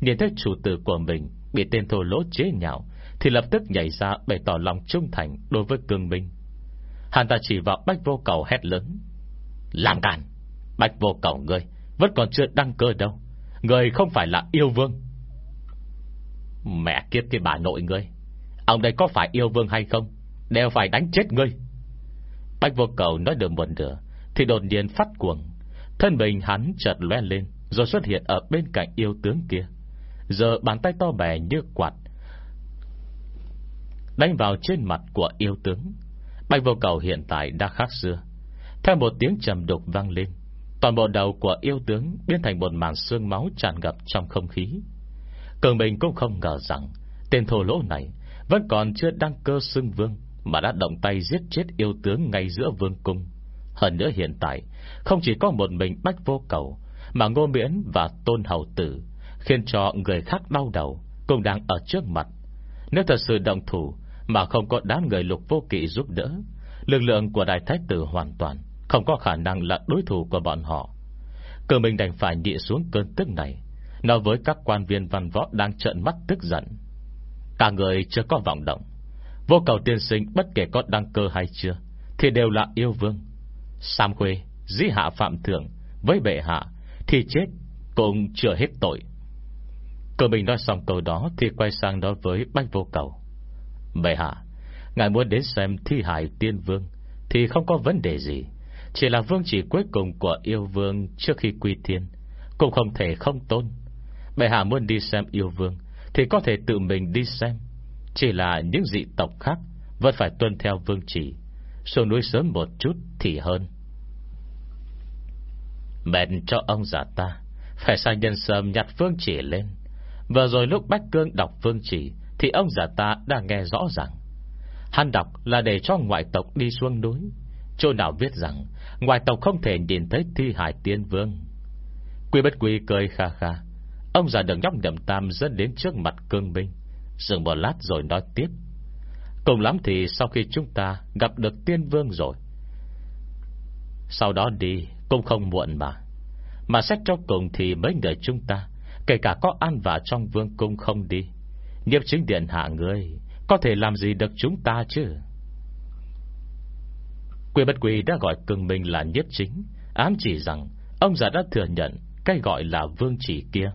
Nhìn thấy chủ tử của mình Bị tên thô lỗ chế nhạo, Thì lập tức nhảy ra bày tỏ lòng trung thành Đối với cường minh. Hắn ta chỉ vào bách vô cầu hét lớn, Làm cản Bách vô cầu ngươi Vẫn còn chưa đăng cơ đâu Người không phải là yêu vương. Mẹ kiếp cái bà nội ngươi, Ông đây có phải yêu vương hay không? Đều phải đánh chết ngươi. Bách vô cầu nói được một nửa thì đột nhiên phát cuồng. Thân mình hắn chợt loe lên, Rồi xuất hiện ở bên cạnh yêu tướng kia. Giờ bàn tay to bè như quạt Đánh vào trên mặt của yêu tướng. Bạch vô cầu hiện tại đã khác xưa. Theo một tiếng trầm đục vang lên, Toàn bộ đầu của yêu tướng Biến thành một màn xương máu tràn ngập trong không khí. Cường mình cũng không ngờ rằng, Tên thổ lỗ này Vẫn còn chưa đăng cơ xưng vương, Mà đã động tay giết chết yêu tướng Ngay giữa vương cung. Hơn nữa hiện tại, Không chỉ có một mình bách vô cầu, Mà ngô miễn và tôn hầu tử Khiến cho người khác đau đầu, Cũng đang ở trước mặt. Nếu thật sự động thủ Mà không có đám người lục vô kỵ giúp đỡ, Lực lượng của đại thái tử hoàn toàn Không có khả năng là đối thủ của bọn họ. Cờ mình đành phải nhị xuống cơn tức này, Nói với các quan viên văn võ Đang trợn mắt tức giận. Cả người chưa có vọng động. Vô cầu tiên sinh bất kể có đăng cơ hay chưa, Thì đều là yêu vương. Sam Khuê, Dĩ hạ phạm thượng Với bệ hạ Thì chết cũng chưa hết tội. Cơ mình nói xong câu đó Thì quay sang nói với bách vô cầu. Bệ hạ, Ngài muốn đến xem thi hài tiên vương Thì không có vấn đề gì. Chỉ là vương chỉ cuối cùng của yêu vương Trước khi quy thiên, Cũng không thể không tôn. Bệ hạ muốn đi xem yêu vương Thì có thể tự mình đi xem. Chỉ là những dị tộc khác Vẫn phải tuân theo vương chỉ. Xuống núi sớm một chút thì hơn. Mệnh cho ông già ta, Phải sang nhân sâm nhặt vương chỉ lên. Vừa rồi lúc Bách Cương đọc vương chỉ Thì ông già ta đã nghe rõ ràng Hắn đọc là để cho ngoại tộc đi xuống núi. Chỗ nào viết rằng, Ngoại tộc không thể nhìn thấy thi hải tiên vương. Quy bất quy cười kha kha, Ông già đường nhóc nhầm tam dẫn đến trước mặt cương binh Dừng một lát rồi nói tiếp. Cùng lắm thì sau khi chúng ta Gặp được tiên vương rồi, Sau đó đi Cũng không muộn mà. Mà xét cho cùng thì mấy người chúng ta, Kể cả có ăn và trong vương cung không đi, Nghiệp chính điện hạ người Có thể làm gì được chúng ta chứ? Quy bất quy đã gọi cường mình là nhiếp chính, Ám chỉ rằng Ông già đã thừa nhận Cái gọi là vương chỉ kia.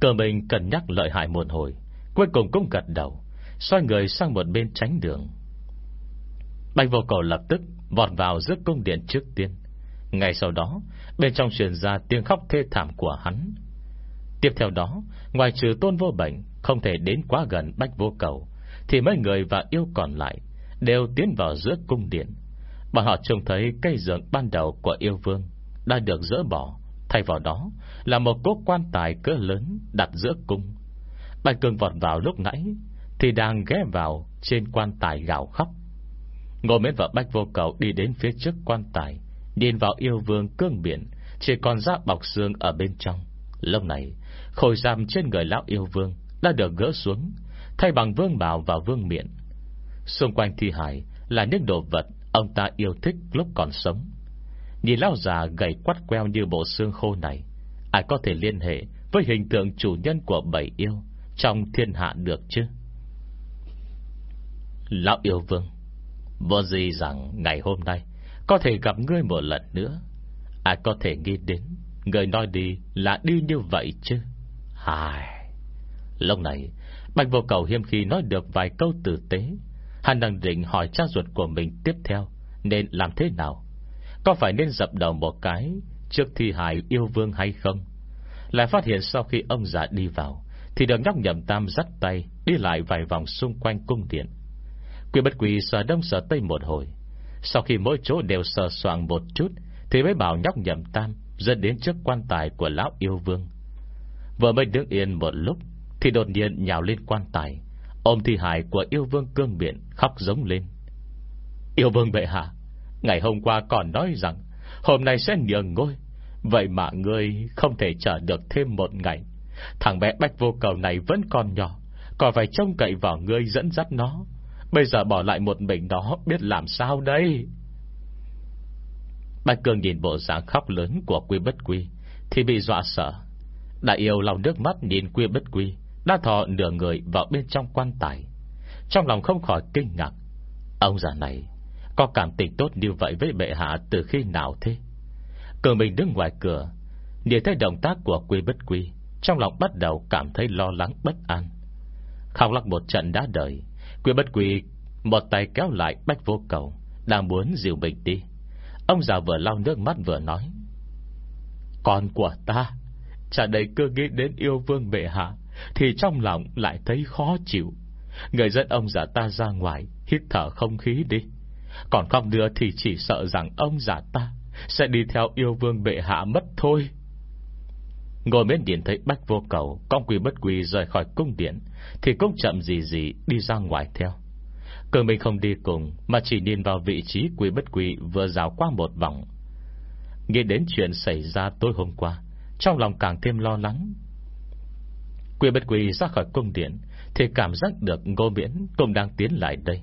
Cường mình cần nhắc lợi hại muộn hồi, Cuối cùng cũng gật đầu. Xoay người sang một bên tránh đường. Bạch vô cầu lập tức Vọt vào giữa cung điện trước tiên. Ngay sau đó, Bên trong truyền ra tiếng khóc thê thảm của hắn. Tiếp theo đó, Ngoài trừ tôn vô bệnh Không thể đến quá gần bách vô cầu, Thì mấy người và yêu còn lại Đều tiến vào giữa cung điện. Bọn họ trông thấy cây giường ban đầu của yêu vương Đã được dỡ bỏ, Thay vào đó là một cốt quan tài cỡ lớn Đặt giữa cung. Bạch cường vọt vào lúc nãy thì đang ghé vào trên quan tài gào khóc. Ngô Miễn và Bách Vô Cầu đi đến phía trước quan tài, Nhìn vào yêu vương cương biển, Chỉ còn giáp bọc xương ở bên trong. Lúc này, Khôi giam trên người lão yêu vương Đã được gỡ xuống, Thay bằng vương bào và vương miệng Xung quanh thi Hải Là những đồ vật ông ta yêu thích lúc còn sống. Nhìn lão già gầy quắt queo như bộ xương khô này, Ai có thể liên hệ Với hình tượng chủ nhân của bảy yêu Trong thiên hạ được chứ? Lão yêu vương, Vô gì rằng ngày hôm nay Có thể gặp ngươi một lần nữa. Ai có thể nghĩ đến Người nói đi là đi như vậy chứ? Hài! Lúc này, Bạch vô cầu hiêm khi nói được vài câu tử tế. Hắn đang định hỏi cha ruột của mình tiếp theo, Nên làm thế nào? Có phải nên dập đầu một cái Trước thi hài yêu vương hay không? Lại phát hiện sau khi ông già đi vào, Thì được nhóc nhậm tam dắt tay Đi lại vài vòng xung quanh cung điện. Quy bất quỳ sờ đông sờ tây một hồi. Sau khi mỗi chỗ đều sờ soạn một chút, Thì mới bảo nhóc nhậm tam Dẫn đến trước quan tài của lão yêu vương. Vừa mới đứng yên một lúc, Thì đột nhiên nhào lên quan tài, Ôm thi hài của yêu vương cương biển Khóc giống lên. Yêu vương bệ hạ, Ngày hôm qua còn nói rằng, Hôm nay sẽ nhường ngôi, Vậy mà ngươi không thể chờ được thêm một ngày. Thằng bé bách vô cầu này vẫn còn nhỏ Còn phải trông cậy vào ngươi dẫn dắt nó? Bây giờ bỏ lại một mình đó, Biết làm sao đây? Bạch Cường nhìn bộ dạng khóc lớn của Quy Bất Quy, Thì bị dọa sợ. Đại yêu lòng nước mắt nhìn Quy Bất Quy, Đã thọ nửa người vào bên trong quan tài. Trong lòng không khỏi kinh ngạc. Ông già này, Có cảm tình tốt như vậy với bệ hạ Từ khi nào thế? Cường mình đứng ngoài cửa, Nhìn thấy động tác của Quy Bất Quy, Trong lòng bắt đầu cảm thấy lo lắng bất an. Khóc lắc một trận đã đời Quy Bất Quy Một tay kéo lại Bách Vô Cầu, Đang muốn dìu mình đi. Ông già vừa lau nước mắt vừa nói, Con của ta, Chả đầy cơ nghĩ đến yêu vương bệ hạ, Thì trong lòng lại thấy khó chịu. Người dân ông già ta ra ngoài, Hít thở không khí đi. Còn không đưa thì chỉ sợ rằng ông già ta Sẽ đi theo yêu vương bệ hạ mất thôi. Ngồi bên điện thấy bách vô cầu, Con quỳ bất quỳ rời khỏi cung điện thì cũng chậm gì gì đi ra ngoài theo. Cường mình không đi cùng, Mà chỉ nhìn vào vị trí quý bất quý Vừa rào qua một vòng. Nghe đến chuyện xảy ra tối hôm qua, Trong lòng càng thêm lo lắng. Quý bất quý ra khỏi cung điện Thì cảm giác được ngô miễn Cũng đang tiến lại đây.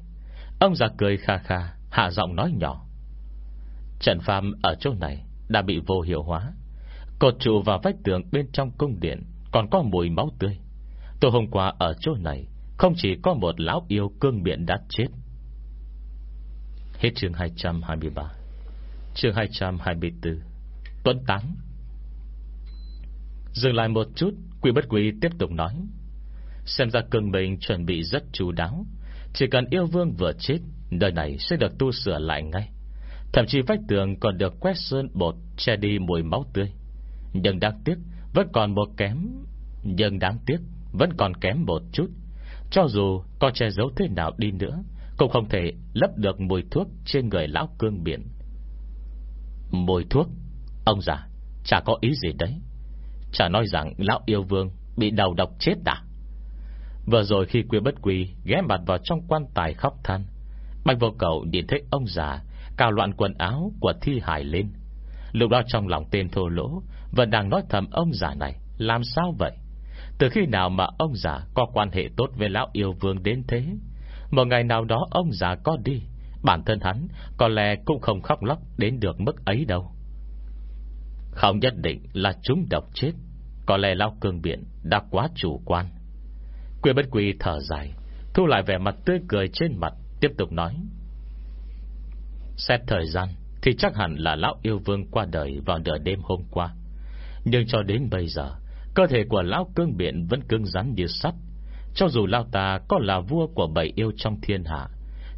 Ông già cười kha kha, Hạ giọng nói nhỏ. Trận phàm ở chỗ này Đã bị vô hiệu hóa. Cột trụ vào vách tường bên trong cung điện Còn có mùi máu tươi. Tôi hôm qua ở chỗ này, không chỉ có một lão yêu cương biện đã chết. Hết chương 223 Chương 224 Tuấn Táng. Dừng lại một chút Quỷ bất quỷ tiếp tục nói. Xem ra cương mình chuẩn bị rất chú đáo. Chỉ cần yêu vương vừa chết, Đời này sẽ được tu sửa lại ngay. Thậm chí vách tường còn được quét sơn bột, Che đi mùi máu tươi. Nhưng đáng tiếc, Vẫn còn một kém, Nhưng đáng tiếc vẫn còn kém một chút. Cho dù có che giấu thế nào đi nữa, Cũng không thể lấp được mùi thuốc Trên người lão cương biển Mùi thuốc? Ông già, chả có ý gì đấy. Chả nói rằng lão yêu vương Bị đầu độc chết à? Vừa rồi khi quy bất quy Ghé mặt vào trong quan tài khóc than, Bạch vô cầu nhìn thấy ông già Cào loạn quần áo của thi hải lên. Lúc đó trong lòng tên thô lỗ, Vẫn đang nói thầm ông già này, Làm sao vậy? Từ khi nào mà ông già có quan hệ tốt với lão yêu vương đến thế? Một ngày nào đó ông già có đi, Bản thân hắn Có lẽ cũng không khóc lóc đến được mức ấy đâu. Không nhất định là chúng độc chết, Có lẽ lão cương biển Đã quá chủ quan. Quyền bất quỳ thở dài, Thu lại vẻ mặt tươi cười trên mặt, Tiếp tục nói. Xét thời gian Thì chắc hẳn là lão yêu vương qua đời Vào nửa đêm hôm qua. Nhưng cho đến bây giờ Cơ thể của lão cương biện vẫn cứng rắn như sắt. Cho dù lão ta có là vua của bảy yêu trong thiên hạ,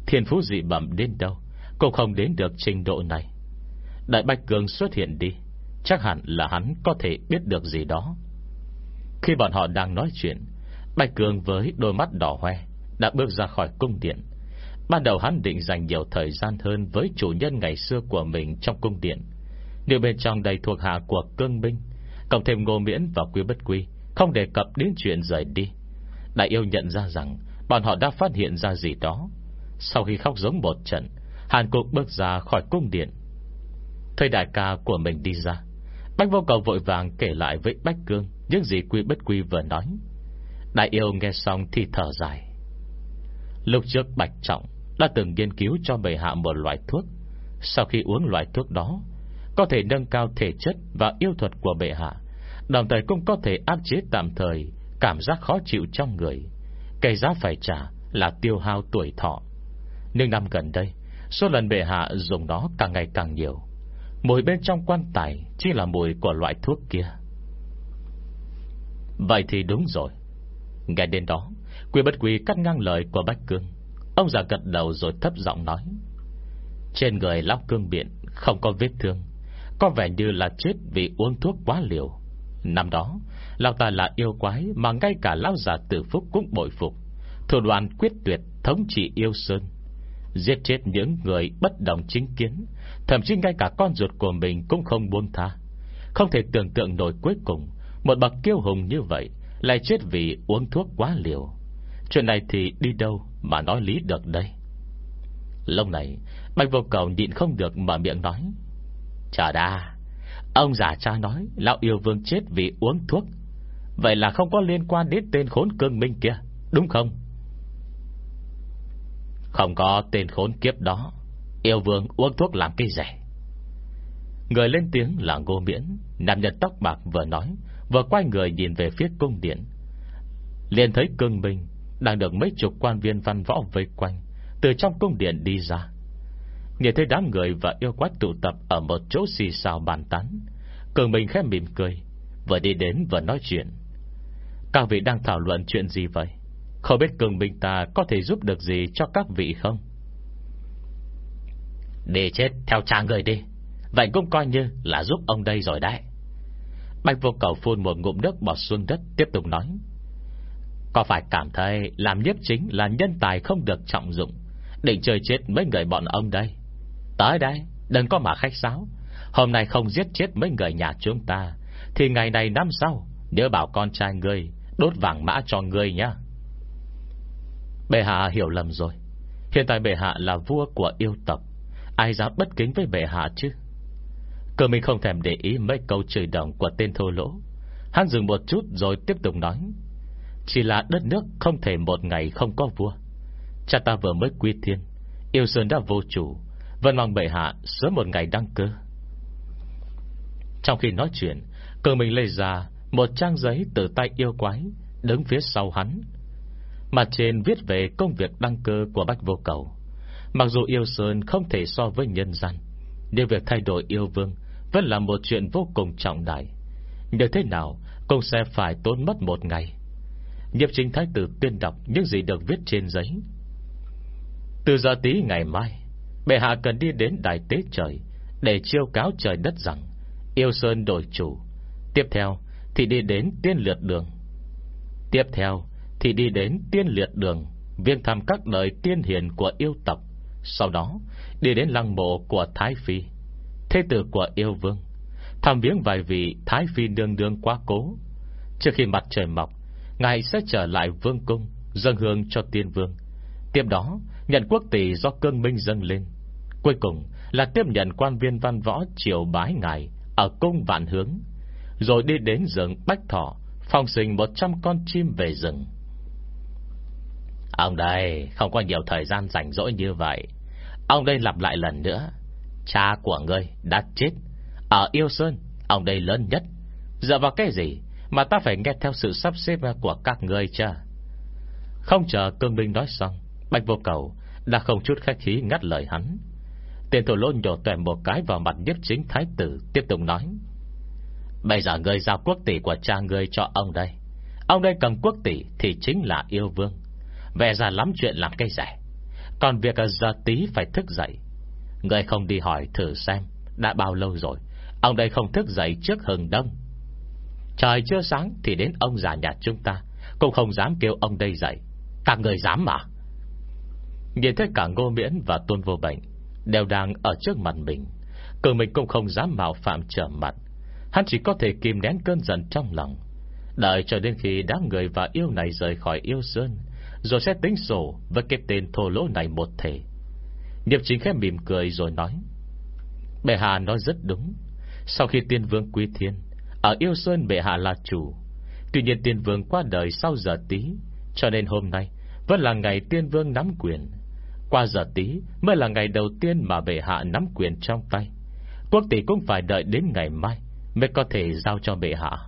Thiên phú dị bẩm đến đâu Cũng không đến được trình độ này. Đại Bạch Cường xuất hiện đi, Chắc hẳn là hắn có thể biết được gì đó. Khi bọn họ đang nói chuyện, Bạch Cường với đôi mắt đỏ hoe Đã bước ra khỏi cung điện. Ban đầu hắn định dành nhiều thời gian hơn Với chủ nhân ngày xưa của mình trong cung điện điều bên trong đầy thuộc hạ của cương binh Cộng thêm ngô miễn và quý bất quý, Không đề cập đến chuyện rời đi. Đại yêu nhận ra rằng Bọn họ đã phát hiện ra gì đó. Sau khi khóc giống một trận, Hàn Cục bước ra khỏi cung điện. Thấy đại ca của mình đi ra, Bách vô cầu vội vàng kể lại với Bách Cương Những gì quy bất quy vừa nói. Đại yêu nghe xong thì thở dài. Lúc trước Bạch Trọng Đã từng nghiên cứu cho bầy hạ một loại thuốc. Sau khi uống loại thuốc đó, Có thể nâng cao thể chất Và yêu thuật của bệ hạ. Đồng thời cũng có thể áp chế tạm thời Cảm giác khó chịu trong người. Cây giá phải trả là tiêu hao tuổi thọ. Nhưng năm gần đây, Số lần bệ hạ dùng nó càng ngày càng nhiều. Mùi bên trong quan tài Chỉ là mùi của loại thuốc kia. Vậy thì đúng rồi. Ngày đến đó, Quy bất quy cắt ngang lời của Bách Cương. Ông già gật đầu rồi thấp giọng nói, Trên người lão cương biện Không có vết thương. Có vẻ như là chết vì uống thuốc quá liều. Năm đó, Lão ta là yêu quái Mà ngay cả lão già tử phúc cũng bội phục. Thủ đoàn quyết tuyệt thống trị yêu sơn, Giết chết những người bất đồng chính kiến, Thậm chí ngay cả con ruột của mình Cũng không buông tha. Không thể tưởng tượng nổi cuối cùng, Một bậc kiêu hùng như vậy Lại chết vì uống thuốc quá liều. Chuyện này thì đi đâu Mà nói lý được đây? Lâu này, Bạch vô cầu nhịn không được mở miệng nói Chờ đã Ông giả cha nói, Lão yêu vương chết vì uống thuốc. Vậy là không có liên quan đến tên khốn cương minh kia, Đúng không? Không có tên khốn kiếp đó, Yêu vương uống thuốc làm cái rẻ. Người lên tiếng là ngô miễn, Nam nhân tóc bạc vừa nói, Vừa quay người nhìn về phía cung điện. Liền thấy cương minh Đang được mấy chục quan viên văn võ vây quanh, Từ trong cung điện đi ra. Nhìn thấy đám người và yêu quái tụ tập Ở một chỗ xì xào bàn tán Cường Minh khẽ mỉm cười Vừa đi đến vừa nói chuyện. Các vị đang thảo luận chuyện gì vậy? Không biết cường Minh ta có thể giúp được gì Cho các vị không? Để chết theo cha người đi. Vậy cũng coi như là giúp ông đây rồi đấy. Bạch vô cầu phun một ngụm nước bọt xuống đất Tiếp tục nói. Có phải cảm thấy làm nhiếp chính là nhân tài không được trọng dụng Định chơi chết mấy người bọn ông đây Tới đây Đừng có mà khách sáo. Hôm nay không giết chết mấy người nhà chúng ta, Thì ngày này năm sau, Nhớ bảo con trai ngươi, Đốt vàng mã cho ngươi nhá. Bệ hạ hiểu lầm rồi. Hiện tại bệ hạ là vua của yêu tộc. Ai dám bất kính với bệ hạ chứ? Cơ mình không thèm để ý Mấy câu chửi đồng của tên thô lỗ. Hắn dừng một chút rồi tiếp tục nói. Chỉ là đất nước không thể một ngày không có vua. Cha ta vừa mới quy thiên, Yêu Sơn đã vô chủ vẫn mong bệ hạ sớm một ngày đăng cơ. Trong khi nói chuyện Cường mình lấy ra Một trang giấy từ tay yêu quái, Đứng phía sau hắn. Mặt trên viết về công việc đăng cơ của Bách Vô Cầu. Mặc dù yêu Sơn không thể so với nhân gian, Nhưng việc thay đổi yêu vương Vẫn là một chuyện vô cùng trọng đại. Như thế nào, Cũng sẽ phải tốn mất một ngày. Nhập chính thái tử tuyên đọc Những gì được viết trên giấy. Từ giờ tí ngày mai Bệ hạ cần đi đến đại tế trời Để chiêu cáo trời đất rằng Yêu Sơn đổi chủ. Tiếp theo thì đi đến tiên liệt đường. Tiếp theo thì đi đến tiên liệt đường Viên thăm các đời tiên hiền của yêu tộc. Sau đó Đi đến lăng mộ của Thái Phi. Thế tử của yêu vương Thăm viếng vài vị Thái Phi đương đương quá cố. Trước khi mặt trời mọc, Ngài sẽ trở lại vương cung, Dâng hương cho tiên vương. Tiếp đó, nhận quốc tỷ do cương minh dâng lên. Cuối cùng là tiếp nhận quan viên văn võ triều bái ngài Ở cung vạn hướng, Rồi đi đến rừng Bách Thọ Phong sinh 100 con chim về rừng. Ông đây, không có nhiều thời gian rảnh rỗi như vậy. Ông đây lặp lại lần nữa. Cha của ngươi đã chết. Ở Yêu Sơn, Ông đây lớn nhất. Dựa vào cái gì Mà ta phải nghe theo sự sắp xếp của các ngươi chứ Không chờ cương binh nói xong Bạch vô cầu Đã không chút khách khí ngắt lời hắn. Tiền thủ lô nhổ tuệ một cái vào mặt nhất chính thái tử, Tiếp tục nói. Bây giờ người giao quốc tỷ của cha ngươi cho ông đây. Ông đây cầm quốc tỷ Thì chính là yêu vương. Về ra lắm chuyện làm cây rẻ. Còn việc giờ tí phải thức dậy. Người không đi hỏi thử xem, Đã bao lâu rồi? Ông đây không thức dậy trước hừng đông. Trời chưa sáng thì đến ông già nhà chúng ta, Cũng không dám kêu ông đây dậy. Các người dám mà. Nhìn thấy cả Ngô Miễn và Tôn Vô Bệnh Đều đang ở trước mặt mình. Cường mình cũng không dám mạo phạm trở mặt. Hắn chỉ có thể kìm nén cơn giận trong lòng. Đợi cho đến khi đám người và yêu này rời khỏi yêu sơn, Rồi sẽ tính sổ Với cái tên thô lỗ này một thể. Điệp chính khẽ mỉm cười rồi nói, Bệ hạ nói rất đúng. Sau khi tiên vương quy thiên, Ở yêu sơn bệ hạ là chủ. Tuy nhiên tiên vương qua đời sau giờ tí, Cho nên hôm nay Vẫn là ngày tiên vương nắm quyền. Qua giờ tí, mới là ngày đầu tiên Mà bệ hạ nắm quyền trong tay. Quốc tỷ cũng phải đợi đến ngày mai Mới có thể giao cho bệ hạ.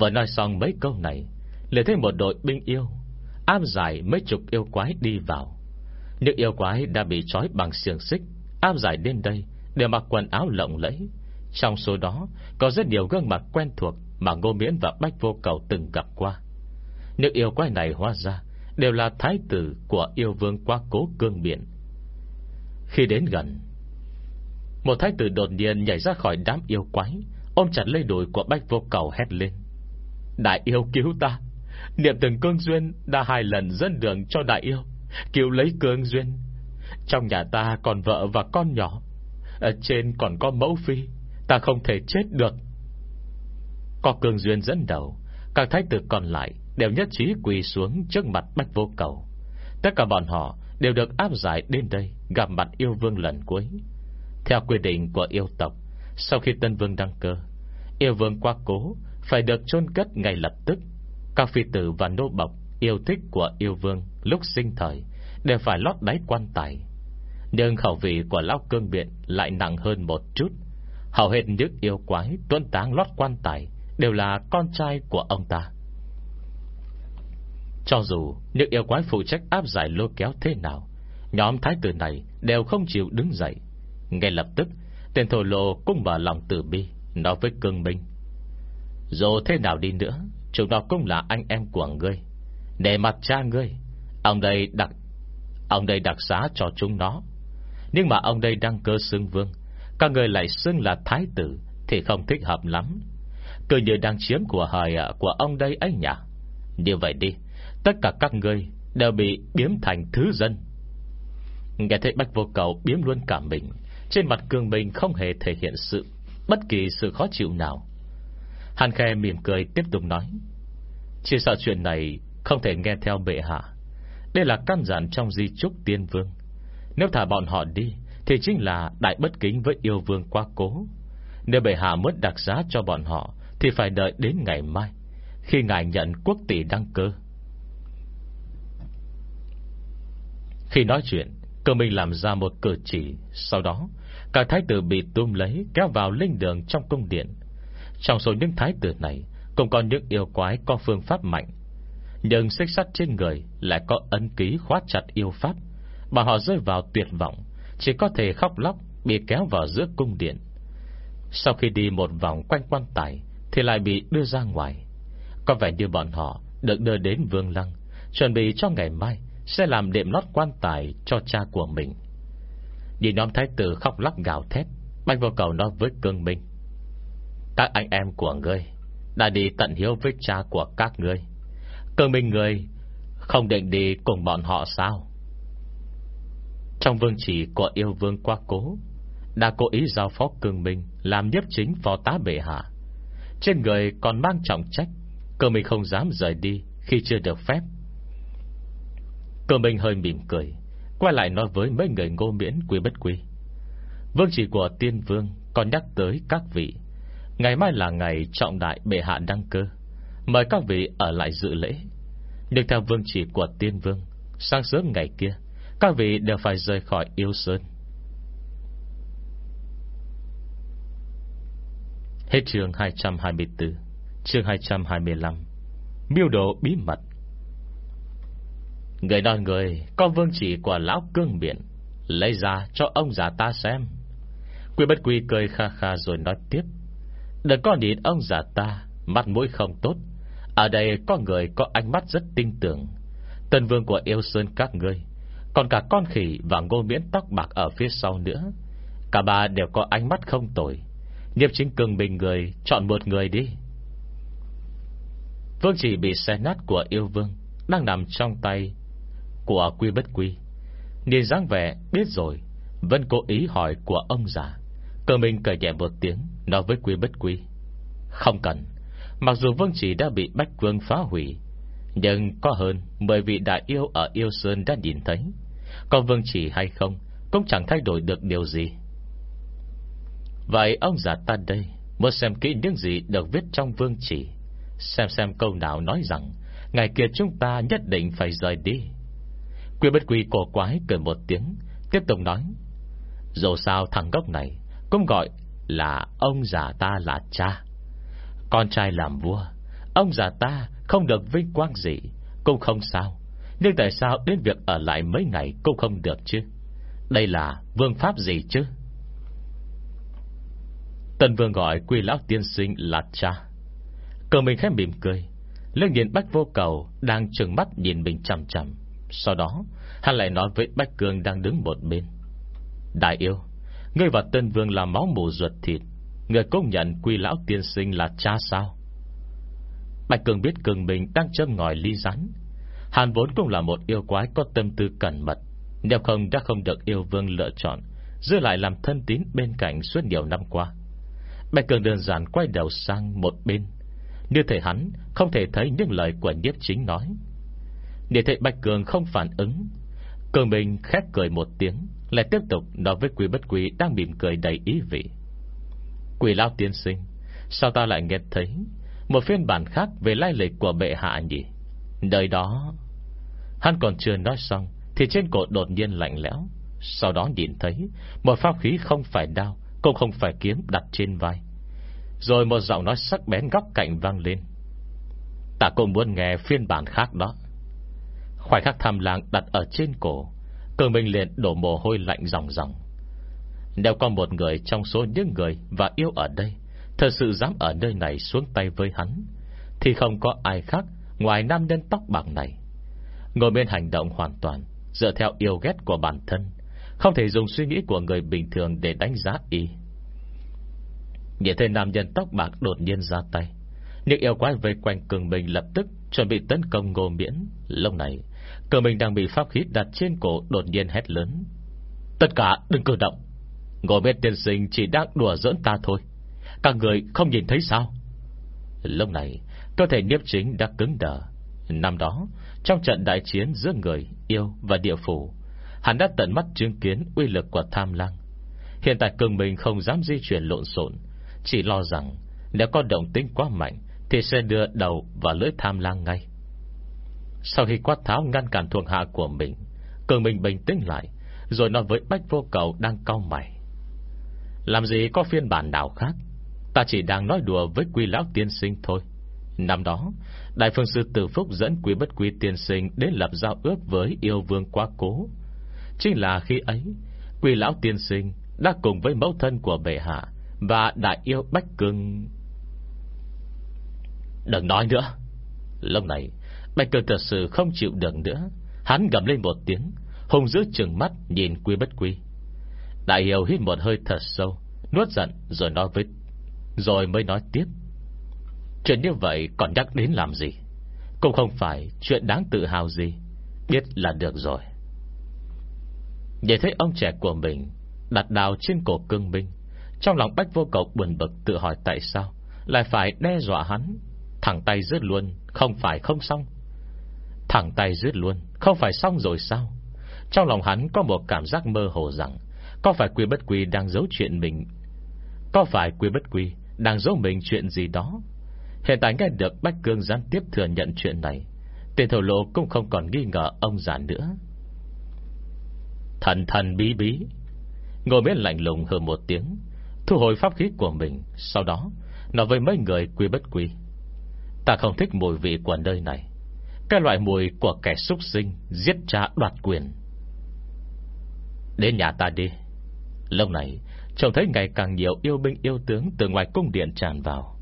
Vừa nói xong mấy câu này, liền thấy một đội binh yêu áp giải mấy chục yêu quái đi vào. Những yêu quái đã bị trói bằng xiềng xích áp giải đến đây, Đều mặc quần áo lộng lẫy. Trong số đó, có rất nhiều gương mặt quen thuộc Mà Ngô Miễn và Bách Vô Cầu từng gặp qua. Những yêu quái này hóa ra Đều là thái tử của yêu vương qua cố cương biển Khi đến gần, Một thái tử đột nhiên nhảy ra khỏi đám yêu quái, Ôm chặt lấy đùi của Bách Vô Cầu hét lên. Đại yêu cứu ta! Niệm từng cương duyên Đã hai lần dẫn đường cho đại yêu, Cứu lấy cương duyên. Trong nhà ta còn vợ và con nhỏ, Ở trên còn có mẫu phi, Ta không thể chết được. Có cương duyên dẫn đầu, Các thái tử còn lại Đều nhất trí quỳ xuống trước mặt bách vô cầu. Tất cả bọn họ Đều được áp giải đến đây, Gặp mặt yêu vương lần cuối. Theo quy định của yêu tộc, Sau khi tân vương đăng cơ, Yêu vương qua cố phải được chôn cất ngay lập tức. Các phi tử và nô bộc Yêu thích của yêu vương lúc sinh thời Đều phải lót đáy quan tài. Nhưng khẩu vị của Lão Cương Biện Lại nặng hơn một chút. Hầu hết những yêu quái tuân táng lót quan tài Đều là con trai của ông ta. Cho dù những yêu quái phụ trách áp giải lôi kéo thế nào, Nhóm thái tử này Đều không chịu đứng dậy. Ngay lập tức, Tên thổ lộ cũng mở lòng tử bi, Nói với cương minh. Dù thế nào đi nữa, Chúng nó cũng là anh em của ngươi. Để mặt cha ngươi, Ông đây đặt Ông đây đặc xá cho chúng nó. Nhưng mà ông đây đang cơ xưng vương, Các người lại xưng là thái tử Thì không thích hợp lắm. Cứ như đang chiếm của hời à, của ông đây ấy nhỉ? Như vậy đi Tất cả các ngươi đều bị biếm thành thứ dân. Nghe thấy Bách Vô Cầu biếm luôn cả mình, Trên mặt cường mình không hề thể hiện sự, Bất kỳ sự khó chịu nào. Hàn khe mỉm cười tiếp tục nói, Chỉ sợ chuyện này Không thể nghe theo bệ hạ. Đây là căn dặn trong di trúc tiên vương. Nếu thả bọn họ đi, Thì chính là đại bất kính với yêu vương quá cố. Nếu bệ hạ mất đặc giá cho bọn họ, Thì phải đợi đến ngày mai, Khi ngài nhận quốc tỷ đăng cơ. Khi nói chuyện, Cơ minh làm ra một cử chỉ, Sau đó, Cả thái tử bị tôm lấy Kéo vào linh đường trong cung điện. Trong số những thái tử này, Cũng có những yêu quái có phương pháp mạnh, Nhưng xích sắt trên người Lại có ấn ký khóa chặt yêu pháp, Mà họ rơi vào tuyệt vọng, Chỉ có thể khóc lóc Bị kéo vào giữa cung điện. Sau khi đi một vòng quanh quan tài, Thì lại bị đưa ra ngoài. Có vẻ như bọn họ được đưa đến Vương Lăng, Chuẩn bị cho ngày mai sẽ làm đệm lót quan tài cho cha của mình. Nhìn nhóm thái tử khóc lóc gào thét, Bạch vô cầu nói với cương minh, các anh em của ngươi Đã đi tận hiếu với cha của các ngươi. Cương minh ngươi Không định đi cùng bọn họ sao? Trong vương chỉ của yêu vương qua cố, Đã cố ý giao phó cương minh Làm nhiếp chính phó tá bệ hạ. Trên người còn mang trọng trách, cương minh không dám rời đi Khi chưa được phép. Cường mình hơi mỉm cười, Quay lại nói với mấy người ngô miễn quý bất quý Vương chỉ của tiên vương Còn nhắc tới các vị. Ngày mai là ngày trọng đại bệ hạ đăng cơ. Mời các vị ở lại dự lễ. Nhưng theo vương chỉ của tiên vương, Sáng sớm ngày kia, Các vị đều phải rời khỏi yêu sơn. Hết chương 224 Chương 225 Miêu đồ bí mật. Người nói người, con vương chỉ của lão cương biển Lấy ra cho ông già ta xem. Quy bất quy cười kha kha rồi nói tiếp, Đừng có nhìn ông già ta Mắt mũi không tốt. Ở đây có người có ánh mắt rất tinh tưởng. Tân vương của yêu sơn các ngươi, Còn cả con khỉ và ngô miễn tóc bạc ở phía sau nữa. Cả ba đều có ánh mắt không tồi. Nhiếp chính cường bình người, Chọn một người đi. Vương chỉ bị xe nát của yêu vương, Đang nằm trong tay của quy bất quy. Nhìn dáng vẻ, biết rồi, Vẫn cố ý hỏi của ông già. Cơ mình cởi nhẹ một tiếng, Nói với quy bất quy. Không cần, Mặc dù Vương chỉ đã bị Bách Vương phá hủy, Nhưng có hơn Mười vị đại yêu ở Yêu Sơn đã nhìn thấy. Có Vương chỉ hay không Cũng chẳng thay đổi được điều gì. Vậy ông già ta đây, Muốn xem kỹ những gì được viết trong Vương chỉ, Xem xem câu nào nói rằng Ngày kia chúng ta nhất định phải rời đi. Quy bất quy cổ quái cười một tiếng, Tiếp tục nói, Dù sao thằng gốc này Cũng gọi là ông già ta là cha. Con trai làm vua, Ông già ta không được vinh quang gì, Cũng không sao. Nhưng tại sao đến việc ở lại mấy ngày Cũng không được chứ? Đây là vương pháp gì chứ? Tần vương gọi quy lão tiên sinh là cha. Cờ mình khẽ mỉm cười Lương nhìn Bách vô cầu Đang trừng mắt nhìn mình chầm chầm sau đó, hắn lại nói với Bách Cương Đang đứng một bên. Đại yêu, Ngươi và Tân Vương là máu mù ruột thịt. Ngươi công nhận quy lão tiên sinh là cha sao? Bạch Cường biết cường mình đang châm ngòi ly rắn Hàn vốn cũng là một yêu quái Có tâm tư cẩn mật. Nếu không, đã không được yêu vương lựa chọn, Giữ lại làm thân tín bên cạnh suốt nhiều năm qua. Bạch Cường đơn giản quay đầu sang một bên. Như thể hắn không thể thấy những lời của nhiếp chính nói. Để thấy Bạch Cường không phản ứng, Cường Bình khét cười một tiếng, Lại tiếp tục nói với quý bất quý Đang mỉm cười đầy ý vị. Quỷ lao tiên sinh, Sao ta lại nghe thấy Một phiên bản khác về lai lịch của bệ hạ nhỉ? Đời đó, Hắn còn chưa nói xong Thì trên cổ đột nhiên lạnh lẽo. Sau đó nhìn thấy Một pháp khí không phải đao, Cũng không phải kiếm đặt trên vai. Rồi một giọng nói sắc bén góc cạnh vang lên. Ta cũng muốn nghe phiên bản khác đó. Khoảnh khắc tham lang đặt ở trên cổ Cường Minh liền đổ mồ hôi lạnh ròng ròng. Nếu có một người trong số những người Và yêu ở đây Thật sự dám ở nơi này xuống tay với hắn, Thì không có ai khác Ngoài nam nhân tóc bạc này. Ngồi bên hành động hoàn toàn, Dựa theo yêu ghét của bản thân, Không thể dùng suy nghĩ của người bình thường Để đánh giá y. Nhìn thấy nam nhân tóc bạc đột nhiên ra tay, Những yêu quái vây quanh cường bình lập tức Chuẩn bị tấn công ngô miễn. Lúc này Cờ mình đang bị pháp khí đặt trên cổ Đột nhiên hét lớn. Tất cả đừng cử động. Ngồi bên tiên sinh chỉ đang đùa giỡn ta thôi. Các người không nhìn thấy sao? Lúc này, Cơ thể niếp chính đã cứng đờ. Năm đó, Trong trận đại chiến giữa người Yêu và địa phủ, Hắn đã tận mắt chứng kiến uy lực của tham lang. Hiện tại cường mình không dám di chuyển lộn xộn, Chỉ lo rằng Nếu có động tính quá mạnh Thì sẽ đưa đầu vào lưỡi tham lang ngay sau khi quát tháo ngăn cản thuộc hạ của mình, Cường mình bình tĩnh lại, Rồi nói với Bách Vô Cầu đang cau mày. Làm gì có phiên bản nào khác? Ta chỉ đang nói đùa với quy lão tiên sinh thôi. Năm đó, Đại phương sư Tử Phúc dẫn quý bất quý tiên sinh Đến lập giao ước với yêu vương quá cố. Chính là khi ấy, Quy lão tiên sinh Đã cùng với mẫu thân của bệ hạ Và đại yêu Bách Cưng. Đừng nói nữa. Lúc này Bạch cờ thật sự không chịu được nữa. Hắn gầm lên một tiếng Hùng giữ trừng mắt nhìn quy bất quy. Đại hiểu hít một hơi thật sâu, Nuốt giận rồi nói với, Rồi mới nói tiếp. Chuyện như vậy còn nhắc đến làm gì? Cũng không phải chuyện đáng tự hào gì. Biết là được rồi. Để thấy ông trẻ của mình Đặt đào trên cổ cương binh Trong lòng bách vô cầu buồn bực tự hỏi tại sao Lại phải đe dọa hắn. Thẳng tay rớt luôn, Không phải không xong Thẳng tay giết luôn. Không phải xong rồi sao? Trong lòng hắn có một cảm giác mơ hồ rằng, Có phải quy bất quy đang giấu chuyện mình? Có phải quy bất quy Đang giấu mình chuyện gì đó? Hiện tại nghe được Bách Cương gián tiếp thừa nhận chuyện này, Tiền thổ lộ cũng không còn nghi ngờ ông già nữa. Thần thần bí bí. Ngồi bên lạnh lùng hơn một tiếng, Thu hồi pháp khí của mình, Sau đó Nói với mấy người quy bất quy, Ta không thích mùi vị của nơi này cái loại mùi của kẻ súc sinh Giết cha đoạt quyền. Đến nhà ta đi. Lâu này, Trông thấy ngày càng nhiều yêu binh yêu tướng Từ ngoài cung điện tràn vào.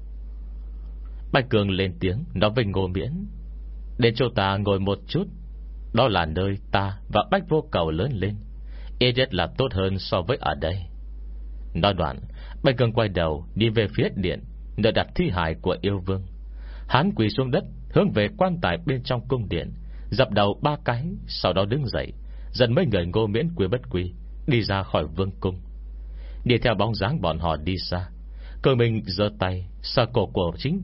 Bạch Cường lên tiếng Nói với Ngô Miễn Đến chỗ ta ngồi một chút. Đó là nơi ta và Bách Vô Cầu lớn lên. Ít nhất là tốt hơn so với ở đây. Nói đoạn, Bạch Cường quay đầu đi về phía điện, Nơi đặt thi hài của yêu vương. Hắn quỳ xuống đất Hướng về quan tài bên trong cung điện, Dập đầu ba cái, Sau đó đứng dậy Dần mấy người ngô miễn quý bất quý Đi ra khỏi vương cung. Đi theo bóng dáng bọn họ đi xa Cường Minh giơ tay Xa cổ của chính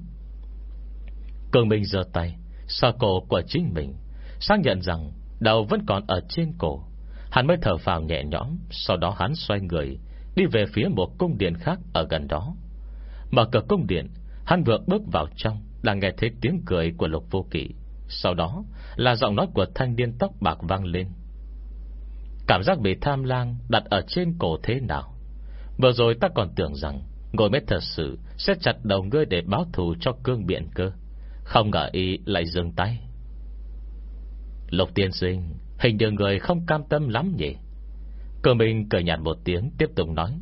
Cường Minh giơ tay Xa cổ của chính mình, Xác nhận rằng đầu vẫn còn ở trên cổ. Hắn mới thở phào nhẹ nhõm, Sau đó hắn xoay người, Đi về phía một cung điện khác ở gần đó. Mở cửa cung điện, Hắn vừa bước vào trong là nghe thấy tiếng cười của lục vô kỵ. Sau đó là giọng nói của thanh niên tóc bạc vang lên. Cảm giác bị tham lang đặt ở trên cổ thế nào? Vừa rồi ta còn tưởng rằng Ngồi mới thật sự Sẽ chặt đầu ngươi để báo thù cho cương biện cơ. Không ngờ y lại dừng tay. Lục tiên sinh, Hình như người không cam tâm lắm nhỉ? Cơ minh cười nhạt một tiếng, Tiếp tục nói.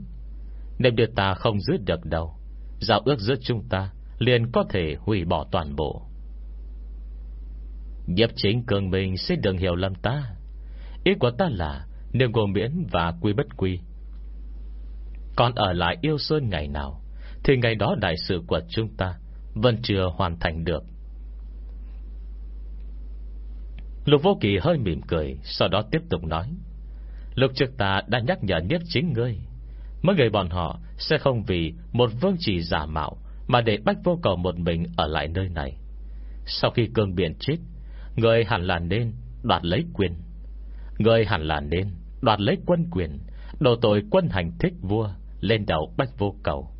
Nếu đưa ta không giữ được đâu Giao ước giữa chúng ta Liền có thể hủy bỏ toàn bộ. Nhếp chính cường mình sẽ đừng hiểu lầm ta. Ý của ta là Nếu gồm miễn và quy bất quy. Còn ở lại yêu sơn ngày nào, Thì ngày đó đại sự của chúng ta Vẫn chưa hoàn thành được. Lục vô kỳ hơi mỉm cười, Sau đó tiếp tục nói Lục trực ta đã nhắc nhở nhất chính ngươi Mấy người bọn họ Sẽ không vì một vương chỉ giả mạo mà để bách vô cầu một mình Ở lại nơi này. Sau khi cương biển chết, Người hẳn là nên đoạt lấy quyền. Người hẳn là nên đoạt lấy quân quyền, Đổ tội quân hành thích vua, Lên đầu bách vô cầu.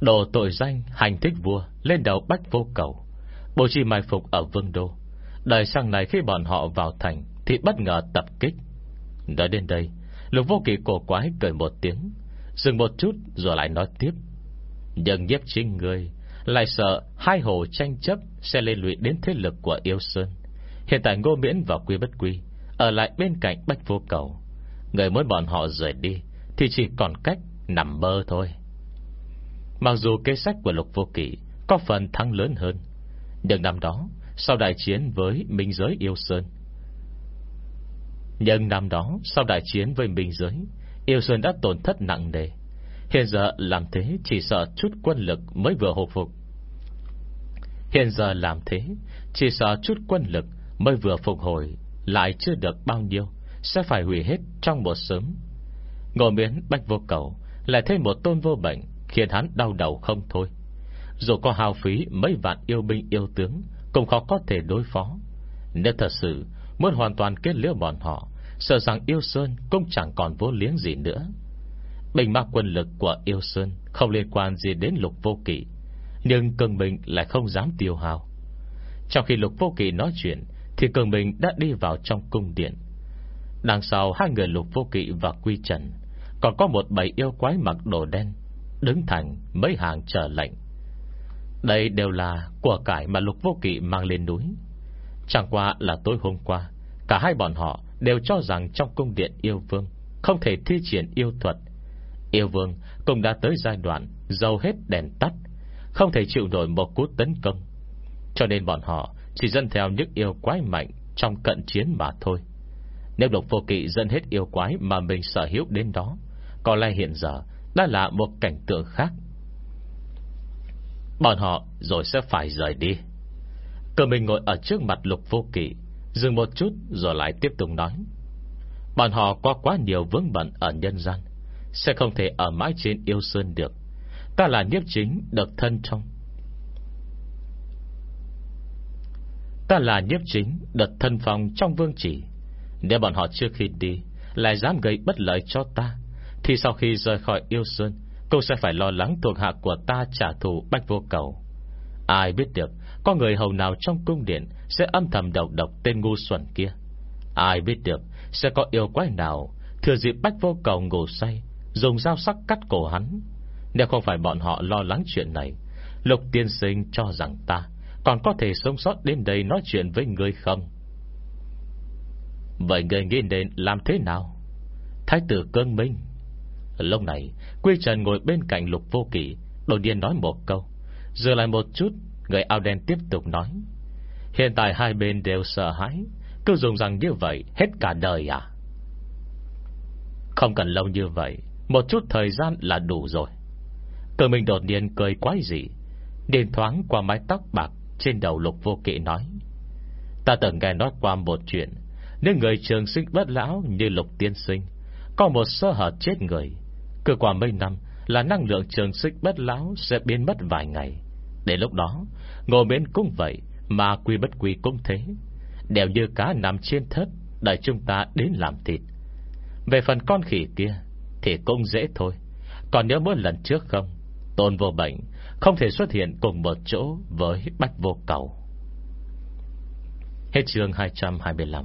Đổ tội danh hành thích vua, Lên đầu bách vô cầu. Bộ chi mai phục ở vương đô. Đời sang này khi bọn họ vào thành Thì bất ngờ tập kích. Nói đến đây Lục vô kỳ cổ quái cười một tiếng, Dừng một chút rồi lại nói tiếp. Nhưng nhiếp chính người Lại sợ hai hồ tranh chấp Sẽ lên lụy đến thế lực của yêu sơn. Hiện tại ngô miễn và quy bất quy Ở lại bên cạnh bách vô cầu. Người muốn bọn họ rời đi Thì chỉ còn cách nằm mơ thôi. Mặc dù kế sách của Lục Vô kỳ Có phần thắng lớn hơn, Nhưng năm đó, Sau đại chiến với Minh Giới Yêu Sơn nhưng năm đó, Sau đại chiến với Minh Giới, Yêu Sơn đã tổn thất nặng nề. Hiện giờ làm thế chỉ sợ chút quân lực Mới vừa hồi phục. Hiện giờ làm thế Chỉ sợ chút quân lực Mới vừa phục hồi, Lại chưa được bao nhiêu, Sẽ phải hủy hết trong một sớm. Ngồi miến bách vô cầu Lại thêm một tôn vô bệnh, Khiến hắn đau đầu không thôi. Dù có hào phí mấy vạn yêu binh yêu tướng, Cũng khó có thể đối phó. Nếu thật sự Muốn hoàn toàn kết liễu bọn họ Sợ rằng yêu Sơn cũng chẳng còn vô liếng gì nữa. Bình mạc quân lực của yêu Sơn Không liên quan gì đến lục vô kỵ, Nhưng cường bình lại không dám tiêu hào Trong khi lục vô kỵ nói chuyện, Thì cường bình đã đi vào trong cung điện. Đằng sau hai người lục vô kỵ và quy trần, Còn có một bầy yêu quái mặc đồ đen, Đứng thành mấy hàng chờ lệnh. Đây đều là của cải mà lục vô kỵ mang lên núi. Chẳng qua là tối hôm qua, Cả hai bọn họ đều cho rằng Trong cung điện yêu vương Không thể thi triển yêu thuật. Yêu vương cũng đã tới giai đoạn Dầu hết đèn tắt, Không thể chịu nổi một cú tấn công. Cho nên bọn họ chỉ dân theo những yêu quái mạnh Trong cận chiến mà thôi. Nếu độc vô kỵ dân hết yêu quái Mà mình sở hữu đến đó, Có lẽ hiện giờ đã là một cảnh tượng khác. Bọn họ rồi sẽ phải rời đi. Cơ mình ngồi ở trước mặt lục vô kỵ Dừng một chút rồi lại tiếp tục nói. Bọn họ có quá nhiều vướng bận ở nhân gian, Sẽ không thể ở mãi trên yêu sơn được. Ta là nhiếp chính, được thân trong. Ta là nhiếp chính Đợt thân phòng trong vương chỉ. Nếu bọn họ trước khi đi, Lại dám gây bất lợi cho ta, thì sau khi rời khỏi yêu sơn, Cô sẽ phải lo lắng thuộc hạ của ta trả thù bách vô cầu. Ai biết được, Có người hầu nào trong cung điện Sẽ âm thầm đầu độc tên ngu xuẩn kia? Ai biết được, Sẽ có yêu quái nào Thừa dịp bách vô cầu ngủ say, Dùng dao sắc cắt cổ hắn? Nếu không phải bọn họ lo lắng chuyện này, Lục tiên sinh cho rằng ta Còn có thể sống sót đến đây nói chuyện với người không? Vậy người nghĩ nên làm thế nào? Thái tử cơn minh. Lúc này, Quy Trần ngồi bên cạnh lục vô kỷ Đột nhiên nói một câu giờ lại một chút, Người áo đen tiếp tục nói. Hiện tại hai bên đều sợ hãi. Cứ dùng rằng như vậy, hết cả đời à? Không cần lâu như vậy, Một chút thời gian là đủ rồi. Cờ mình đột nhiên cười quái gì Điền thoáng qua mái tóc bạc Trên đầu lục vô kỵ nói. Ta từng nghe nói qua một chuyện. Nếu người trường sinh bất lão như lục tiên sinh, Có một sơ hở chết người. Cứ qua mấy năm là năng lượng trường xích bất lão Sẽ biến mất vài ngày. Để lúc đó Ngồi bên cũng vậy, Mà quy bất quy cũng thế. Đều như cá nằm trên thớt, Đợi chúng ta đến làm thịt. Về phần con khỉ kia, Thì cũng dễ thôi. Còn nhớ mỗi lần trước không? Tôn vô bệnh, Không thể xuất hiện cùng một chỗ Với bách vô cầu. Hết chương 225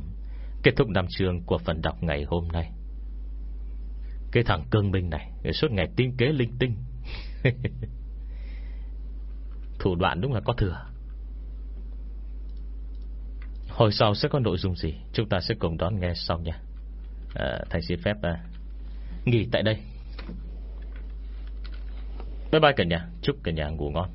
Kết thúc năm chương của phần đọc ngày hôm nay. Cái thằng cương minh này Suốt ngày tinh kế linh tinh. Thủ đoạn đúng là có thừa. Hồi sau sẽ có nội dung gì? Chúng ta sẽ cùng đón nghe sau nha. À, Thầy xin phép à, Nghỉ tại đây. Bye bye cả nhà. Chúc cả nhà ngủ ngon.